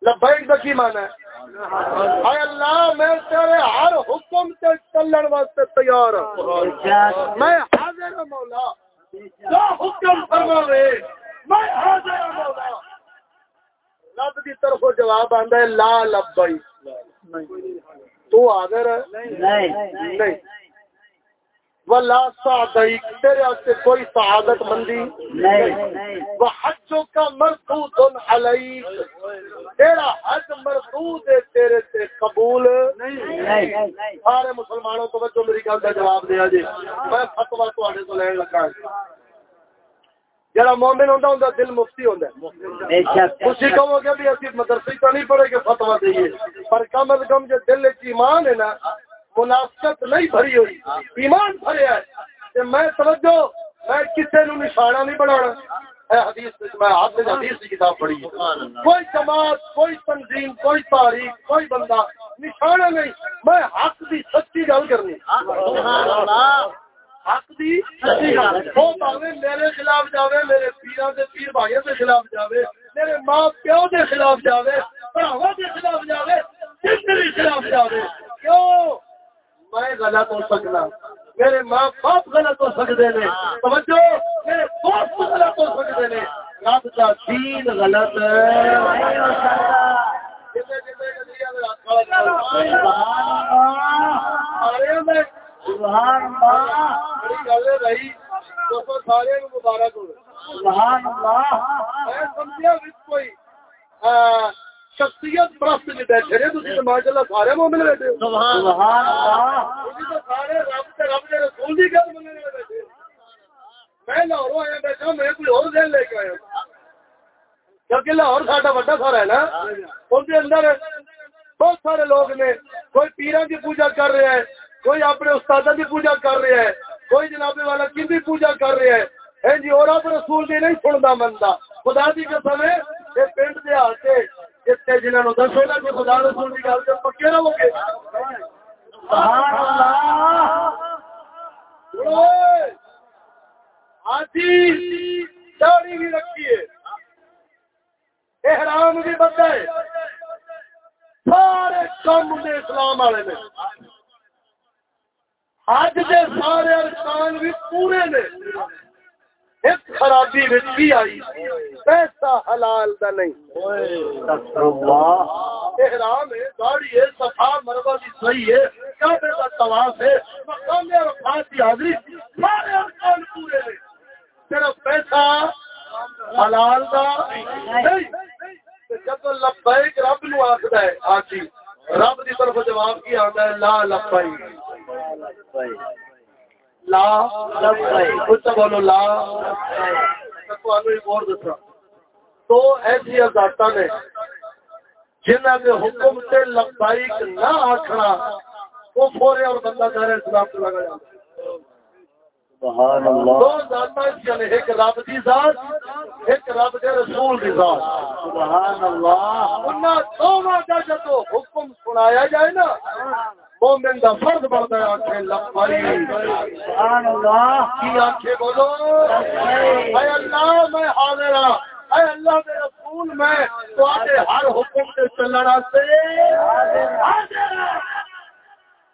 لبیک کا کی معنی ہے؟ اے اللہ میں تیرے ہر حکم سے چلن واسطے تیار ہوں۔ میں حاضر ہوں مولا۔ جو حکم فرماوے میں حاضر ہوں مولا۔ رب کی طرف جواب آندا ہے لا لبیک۔ تو حاضر نہیں۔ نہیں۔ ولا سعدیک تیرے واسطے کوئی سعادت مندی نہیں۔ وہ کا مردود علیک تیرا حج مردود ہے تیرے سے قبول نہیں۔ سارے مسلمانوں کو بچوں میری گل کا جواب دیا جی۔ میں فتوا تے تو لین لگا۔ جڑا مومن ہوندا ہوندا دل مفتی ہوندا۔ ہے بے شک۔ خوشی کہو گے بھی اسی مدرسے تو نہیں پڑھے کہ فتوا دئیے۔ پر کم از کم جو دل وچ ایمان ہے نا منافقت نہیں بھری ہوئی۔ ایمان بھرے ہے کہ میں سمجھو میں کسی نو نشانہ نہیں بنانا۔ حدیث میں آپ نے حدیث کی کتاب پڑھی ہے۔ کوئی جماعت، کوئی تنظیم، کوئی تاریخ، کوئی بندہ نشانہ نہیں۔ میں حق دی سچی گل کرنی۔ حق دی سچی گل۔ وہ بھاوے میرے خلاف جاوے، میرے پیراں دے پیر بھائیوں دے خلاف جاوے، میرے ماں پیو دے خلاف جاوے، بھراواں دے خلاف جاوے کس دے خلاف جاوے، کیوں؟ میں غلط ہو سکنا میرے ماں باپ غلط ہو سکتے ہیں۔ توجہ، میرے دوست غلط ہو سکتے ہیں۔ رب کا دین غلط سبحان اللہ۔ رہی تو سارے مبارک ہو۔ سبحان اللہ۔ میں کوئی ہاں۔ شخصیت پرست نہیں بیٹھے رہے تسی ماشاء اللہ سارے مومن بیٹھے ہو۔ سبحان اللہ۔ تسی تو سارے رب تے رب دے رسول دی گل مننے والے بیٹھے میں لاہور آیا بیٹھا میں کوئی اور دین لے کے آیا۔ کیونکہ لاہور ساڈا بڑا سارا ہے نا اس کے اندر بہت سارے لوگ نے کوئی پیران کی پوجا کر رہا ہے کوئی اپنے استاد کی پوجا کر رہا ہے کوئی جناب والا کی بھی پوجا کر رہا ہے ہے جی اور رسول دی نہیں سنتا منتا۔ خدا دی قسم ہے پنڈ دے آتے جتنے جنہوں دسو نا کہ خدا رسول کی گل پکے رہو گے سبحان اللہ۔ داڑھی بھی رکھی احرام بھی بندہ ہے۔ سارے کام دے اسلام والے نے۔ حج دے سارے ارکان بھی پورے نے۔ ایک خرابی وچ بھی آئی۔ پیسہ حلال دا نہیں۔ احرام ہے داڑھی ہے صفا مروا بھی صحیح ہے کعبے کا طواف ہے مقام عرفات کی حاضری سارے ارکان پورے نے صرف پیسہ حلال دا نہیں۔ جب لبیک رب نو آکھدا ہے آجی رب دی طرف جواب کی آندا ہے لا لبیک۔ لا کچھ بولو لا ایک اور دسا تو ایسی ذات نے جنہ کے حکم سے لبائک نہ آکھنا وہ فورے اور بندہ دار اسلام کو لگا جاتا سبحان دو اللہ ذاتاں یعنی ایک رب دی ذات ایک رب دے رسول دی ذات۔ سبحان اللہ۔ انہاں دوواں دا جدو حکم سنایا جائے نا مومن دا فرض بنتا ہے آنکھیں لبائی سبحان اللہ۔ کی آنکھیں بولو؟ اے اللہ میں حاضر ہاں۔ اے اللہ دے رسول میں تو ہر حکم سے چلنا سے حاضر ہاں۔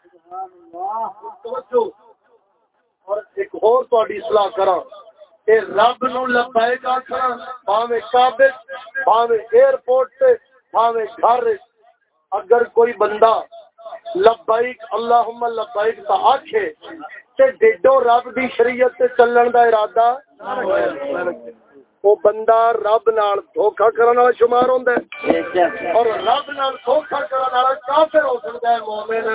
سبحان اللہ۔ توجہ۔ اور ایک اور تہاڈی اصلاح کراں۔ اے رب نو لبیک آکھنا بھاویں کعبے بھاویں ایئرپورٹ تے بھاویں گھر۔ اگر کوئی بندہ لبیک، اللہم لبیک تا آکھے، تے ڈیڈو رب دی شریعت تے چلن دا ارادہ۔ وہ بندہ رب نال دھوکا کرن والا شمار ہوندا ہے۔ اور رب نال دھوکا کرن والا کافر ہو سکدا ہے مومن۔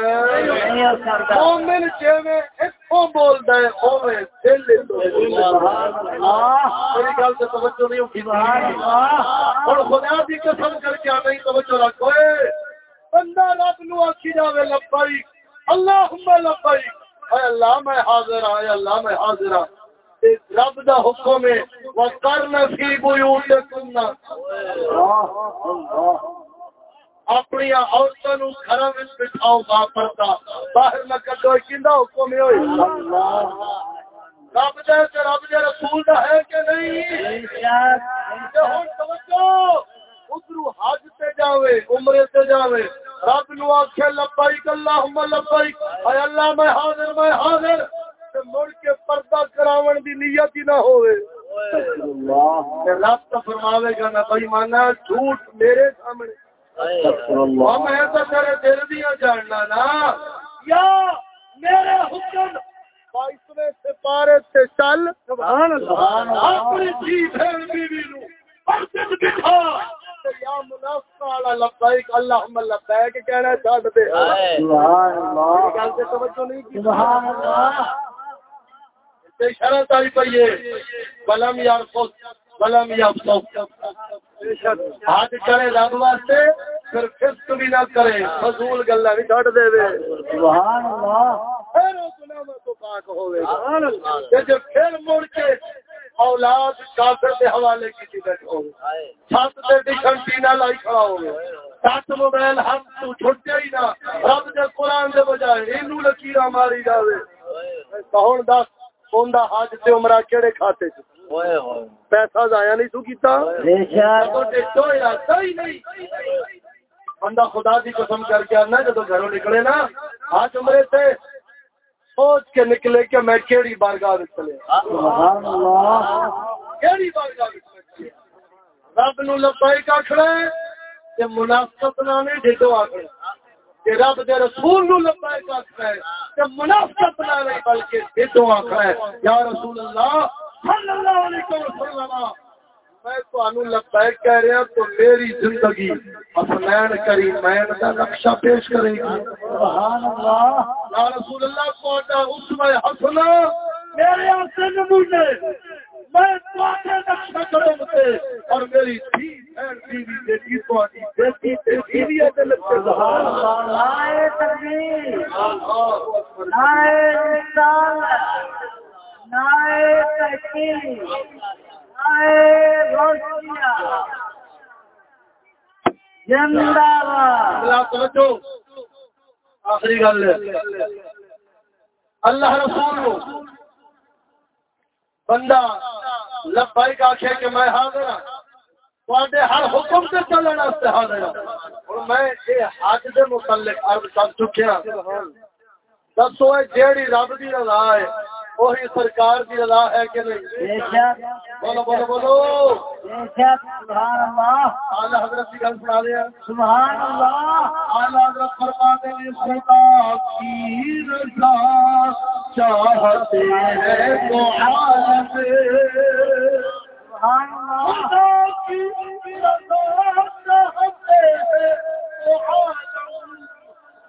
نہیں ہو سکتا۔ مومن جویں اتھوں بولدا ہے اوویں دل تو سبحان اللہ میری گل سے توجہ نہیں اٹھی۔ سبحان اللہ اور خدا دی قسم کر کے نہیں توجہ رکھ اوئے۔ بندہ رب نو آکھی جاوے لبیک۔ اللہم لبیک۔ اے اللہ میں حاضر ہاں اے اللہ میں حاضر ہاں۔ رب دا حکم ہے، وقرن فی بیوتکم اللہ اپنی عورتوں نو گھراں وچ بٹھاؤ با پردہ باہر نہ کڈو کیندا حکم ہے ہوئے؟ رب دے تے رب دے رسول دا ہے کہ نہیں؟ تے ہن توجہ ادھر حج تے جاوے، عمرے تے جاوے۔ رب نو آکھے، لبیک اللہم، لبیک۔ اے اللہ، میں حاضر میں حاضر۔ تے مڑ کے پردہ کراون دی نیت ہی نہ ہوے رب تو فرماوے گا نہ بھائی مانا جھوٹ میرے سامنے۔ میں تو تیرے دل دیا جاننا نا۔ یا میرے حکم۔ بائیسویں سپارے سے چل۔ اپنی جی بہن بیوی نو۔ مسجد بٹھا تے یا منافق والا لبیک۔ اللہم لبیک کہنا چھڈ دے سبحان اللہ۔ گل سے توجہ نہیں کی۔ سبحان اللہ۔ تے شرط آئی پئی ہے بلم یا بلم یا ہاتھ چڑھے رب واسطے، پھر فسق بھی نہ کرے۔ فضول گلا بھی چھڈ دے وے۔ سبحان اللہ۔ پھر وہ گناہوں تو پاک ہوے گا تے جے پھر مڑ کے اولاد کافر دے حوالے کیتی بیٹھو۔ چھت تے ڈکھن ٹینا لائی کھڑا ہوے سات موبائل ہاتھ تو چھٹیا ہی نہ۔ رب دے قرآن دے بجائے اینو لکیراں ماری جاوے۔ کون دس اوندا حج تے عمرہ کیڑے کھاتے چ پیسہ ضائع نہیں تو کیتا؟ بے شک۔ تو ڈٹو ارادہ ہی نہیں۔ بندہ خدا دی قسم کر کے آنا جدو گھروں نکلے نا آج عمرے سے سوچ کے نکلے کہ میں کیڑی بارگاہ وچ چلے۔ سبحان اللہ۔ کیڑی بارگاہ رب نو لبیک آکھنا ہے تے منافقت نہ نے ڈٹو آکھنا۔ کہ رب دے رسول نو لبیک آکھنا ہے کہ منافقت نہ نہیں بلکہ دیتوں آکھنا ہے۔ یا رسول اللہ صلی اللہ علیہ وسلم، میں تانوں لبیک کہہ رہا تو میری زندگی حسنین کریمین کا نقشہ پیش کرے گی۔ سبحان اللہ۔ یا رسول اللہ کو اس میں حسنہ، میرے آسے نمونے۔ اور میری تھی بیٹی بیٹی بیٹی بھی ہے سبحان اللہ نائے تکبیر۔ نائے رسال نائے تحقیق۔ نائے روشنیا زندہ باد اللہ توجہ۔ آخری گل ہے۔ اللہ رسول بندہ لبائی کا آخے کہ میں حاضر ہوں تے ہر حکم سے چلن واسطے حاضر ہوں اور میں اے حج دے متعلق عرض کر چکیا ہاں۔ دسو اے جیڑی رب دی رضا ہے۔ وہی سرکار دی رضا ہے کہ نہیں؟ بولو بولو بولو۔ سبحان اللہ۔ اعلی حضرت کی گل سنا دیا۔ سبحان اللہ۔ اعلی حضرت فرماتے ہیں خدا کی رضا چاہتے ہیں تو عالم سبحان اللہ۔ خدا کی رضا چاہتے ہیں تو عالم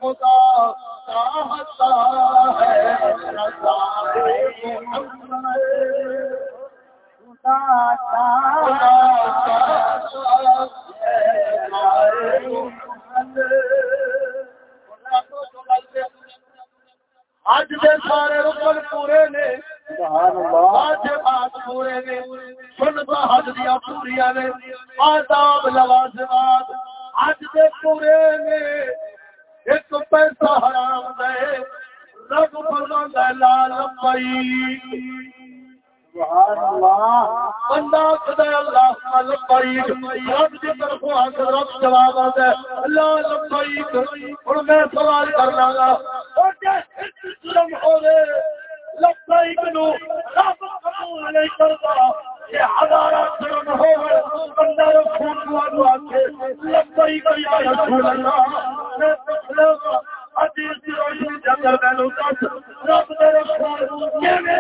خدا چاہتا ہے رضا محمد خدا اج دے سارے رکن پورے نے آج بات پورے نے سنتا حج دیا پوریا نے آداب لوازمات اج دے پورے نے۔ ایک پیسہ حرام دے، رب فرماندا ہے لا سبحان اللہ، بندہ خدا اللہ رب کی طرف رب جواب اللہ لبیک اور میں سوال کرنا گا جے ظلم ہوے نو رب قبول نہیں کرتا۔ ہزارہ ظلم بندہ یا رسول اللہ حدیث روشنی اندر میں دس رب دے رسول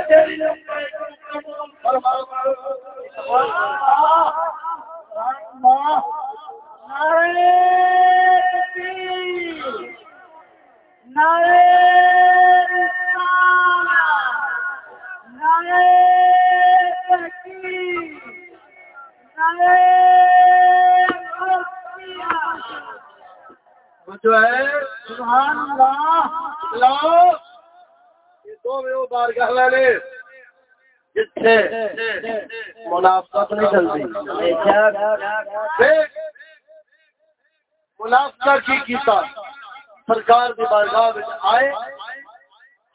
تیری قبول فرما جو ہے، سبحان اللہ، لاؤ۔ یہ دو میں وہ والے۔ منافقت نہیں چلتی۔ بے کی کیتا۔ سرکار دی بارگاہ آئے،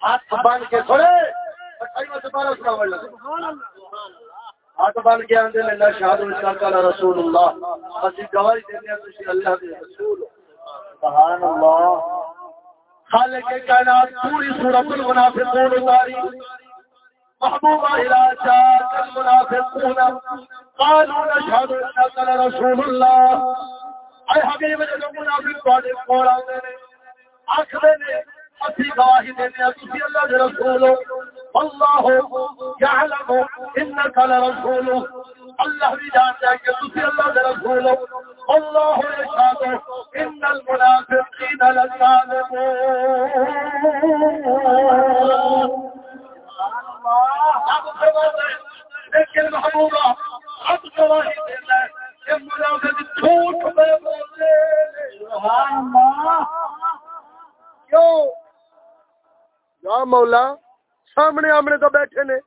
ہاتھ بن کے کھڑے اٹھائی میں دوبارہ سناون لگے۔ ہاتھ بن کے آندے نے لا شہادت رسول اللہ۔ اسی گواہی دینے تسی اللہ دے رسول۔ سبحان اللہ۔ خالق کائنات پوری صورت المنافقون اتاری۔ محبوب الى جاءت المنافقون۔ قالوا نشهد انك لرسول الله اے حبیب جب منافق تواڈے کول آوندے نے، آکھدے نے، اسی گواہی دینے تسی اللہ دے رسول۔ ہو اللہ يعلم انك لرسول. اللہ بھی جانتا ہے کہ تسی اللہ دے رسول ہو. اللہ یشهد ان المنافقین لکاذبون. ہے لیکن محبوبہ اب گواہی دینا ہے کہ منافق جھوٹ میں سبحان اللہ. کیوں؟ یا مولا سامنے آمنے تو بیٹھے نے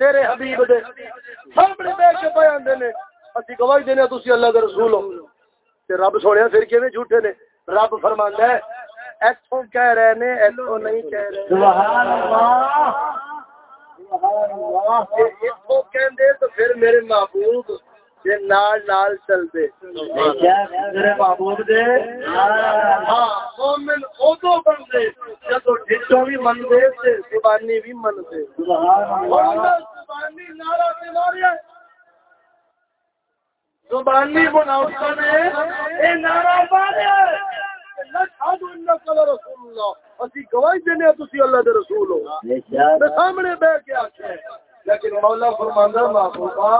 تیرے حبیب دے سامنے بیٹھ کے بیان دینے اسی گواہی دینے تسی اللہ دے رسول ہو۔ تے رب سوڑیا پھر کیویں جھوٹے نے؟ رب فرماندا ہے ایتھوں کہہ رہے نے ایتھوں نہیں کہہ رہے۔ سبحان اللہ۔ سبحان اللہ۔ ایتھوں کہندے تو پھر میرے محبوب ہاں مومن اودو بندے جدو ڈھٹوں بھی من دے تے زبانی بھی من دے۔ سبحان اللہ۔ زبانی نعرہ سے ماریا۔ زبانی منافقہ نے اے نعرہ ماریا۔ اسی گواہی دینے تسی اللہ دے رسول ہو۔ بے شک۔ میں سامنے بیٹھ کے آکھے لیکن مولا فرماندا محبوبا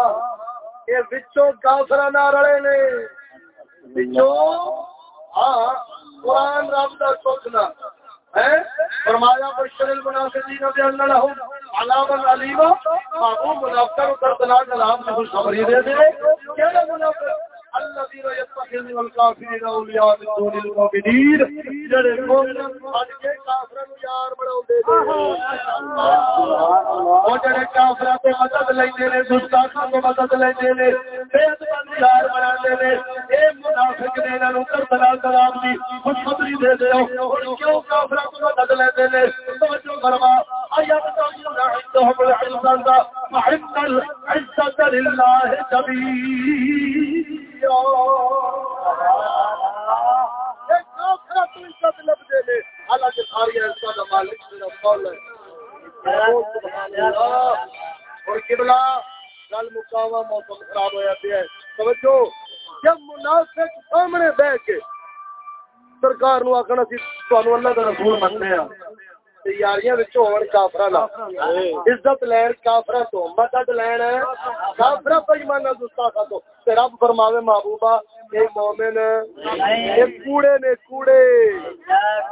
یہ وچوں کافر نہ رلے نے۔ ہاں قرآن رب کا سوچنا۔ فرمایا، بشر المنافقین بان لهم علیما معقوم عذاب خوشخبری دے دے۔ کیا منافق؟ الذين يتخذون الكافرين اولياء من دون المؤمنين. جڑے مومن بن کے کافروں نو یار بناوندے نے۔ او جڑے کافراں تو مدد لیندے نے گستاخاں تو مدد لیندے نے بے ادب یار بناندے نے اے منافق نے انہاں نو کربلا کلام دی خوشخبری دے کیوں کافراں تو مدد لیندے نے؟ توجہ فرما۔ ایت تو عندهم العزة وعند العزة لله جميعا مطلب موسم خراب ہوا پیا توجہ۔ جب منافق سامنے بہ کے سرکار نو آخنا سی اللہ کا رسول مننے ہاں یاریاں ہون کافراں دا عزت لین کافراں تو مدد لین کافراں بے ایمان گستاخاں تو تے رب فرماوے محبوبا اے مومن اے کوڑے نے کوڑے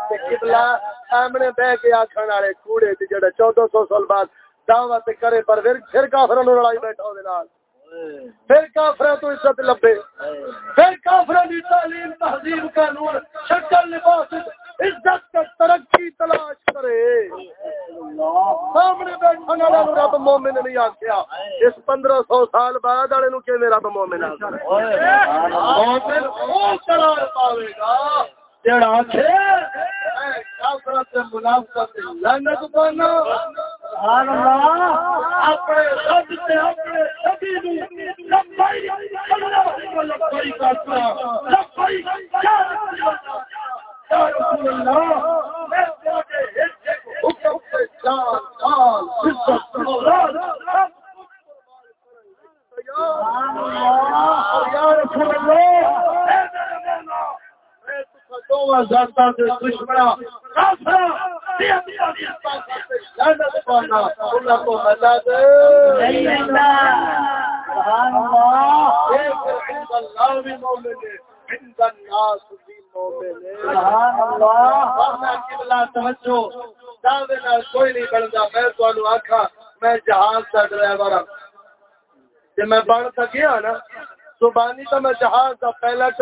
تے قبلہ سامنے بیٹھ کے آکھن والے کوڑے تے جڑا 1400 سال بعد دعوت کرے پر پھر کافراں نو لڑائی بیٹھا اودے نال پھر کافر تو عزت لبے۔ پھر کافر کی تعلیم تہذیب قانون، شکل لباس، عزت کا ترقی تلاش کرے۔ سامنے بیٹھنے والے رب مومن نہیں آخیا اس پندرہ سو سال بعد والے نو کہ رب مومن مومن پاوے گا۔ جڑا آخے کافرت منافقت لعنت پانا۔ سبحان اللہ، اپنے رب سے اپنے نو لبائی اللہ لبائی لبائی یا رسول اللہ، میں حکم عزت یا رسول اللہ دشمنا کوئی نہیں بنتا۔ میں تمہیں آخا میں جہاز کا ڈرائیور ہوں میں بن سکیا نا زبانی تو میں جہاز کا پائلٹ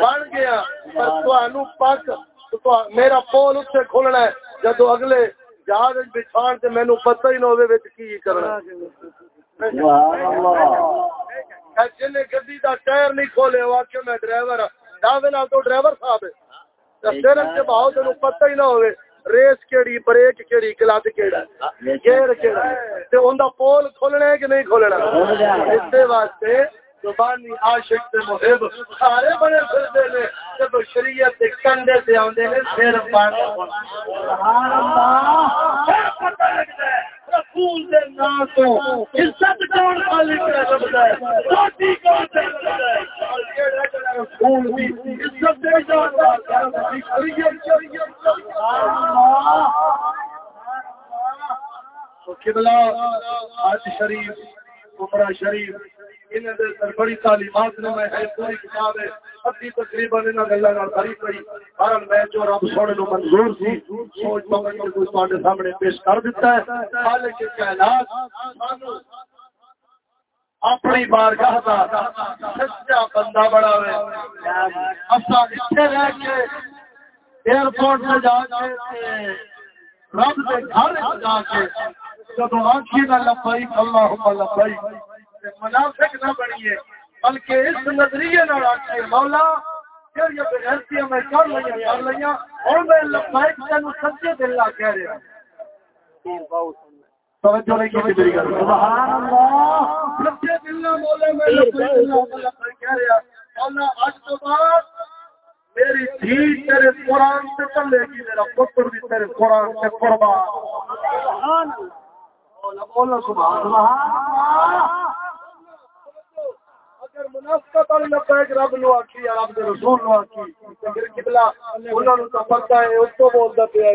بن گیا پر پک میرا پول اتنے کھولنا ہے جدو اگلے جہاز بچھان سے مینو پتہ ہی نہ کی کرنا جن گی کا ٹائر نہیں کھولے کہ میں ڈرائیور دعوے تو ڈرائیور صاحب ہے۔ پتہ ہی نہ ریس کیڑی بریک کیڑی کلب کیڑا گیئر کیڑا تے اوندا پول کھولنا ہے کہ نہیں کھولنا؟ اس واسطے زبانی عاشق تے محب، سارے بنے پھردے نے، جب شریعت دے کنڈے تے اوندے نے، سر پان سبحان اللہ پتہ لگدا ہے، رسول دے نام تو عزت کون خالق کا لبدا ہے؟ روٹی کون ہے؟ رسول دی عزت دے دا شریعت شریعت سبحان اللہ۔ قبلہ شریف، عمرہ شریف بڑی تعلیمات نے میں پوری کتاب ہے۔ ادھی تقریباً ہر میں جو رب سونے نو منظور سی، سوچ سمجھ کے سامنے پیش کر دیتا ہے۔ خالق کائنات اپنی بارگاہ سچا بندہ بڑا ہے اتنے رہ کے ایئرپورٹ سے جا کے رب کے گھر جا کے جب آنکھی نہ لبائی اللہ لبائی منافق نہ بنیے، بلکہ اس نظریے نہ مولا بغیرتی میں کر لیا کر لیا اور میں لبائک سچے دل لا کہہ رہا توجہ نہیں کی میری گل؟ سبحان اللہ! سچے دل نہ بولے میں لبائک کہہ رہا مولا تو بعد میری دھی تیرے قرآن سے چلے گی، میرا پتر بھی تیرے قرآن سے قربان۔ سبحان اللہ! بولا سبحان اللہ! رب نو آکی رب دے رسول نو آکی پھر قبلہ انہاں نو تو پتہ ہے اس تو بولدا پیا ہے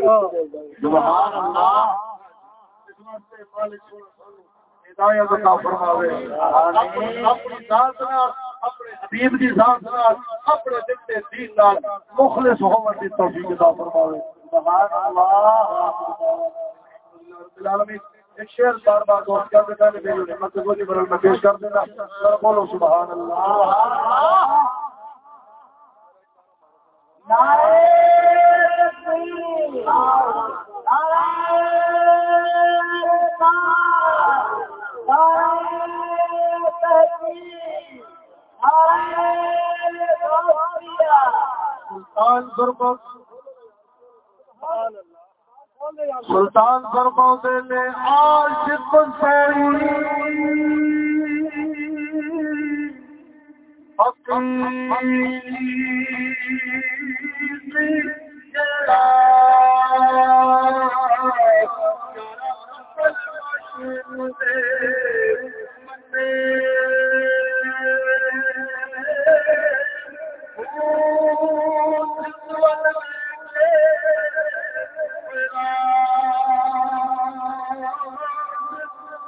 سبحان اللہ اس واسطے مالک سبحانہ ہدایت عطا فرماوے اپنی ذات نال اپنے حبیب دی ذات نال اپنے دل دین نال مخلص ہون دی توفیق عطا فرماوے۔ سبحان اللہ رب العالمین ایک شعر بار بار دوست کر دیتا ہے میری نعمت کو نہیں برل میں پیش کر دینا بولو سبحان اللہ۔ نعرہ تکبیر نعرہ سلطان سبحان اللہ سلطان فرماتے نے عاشق سائی حقیقی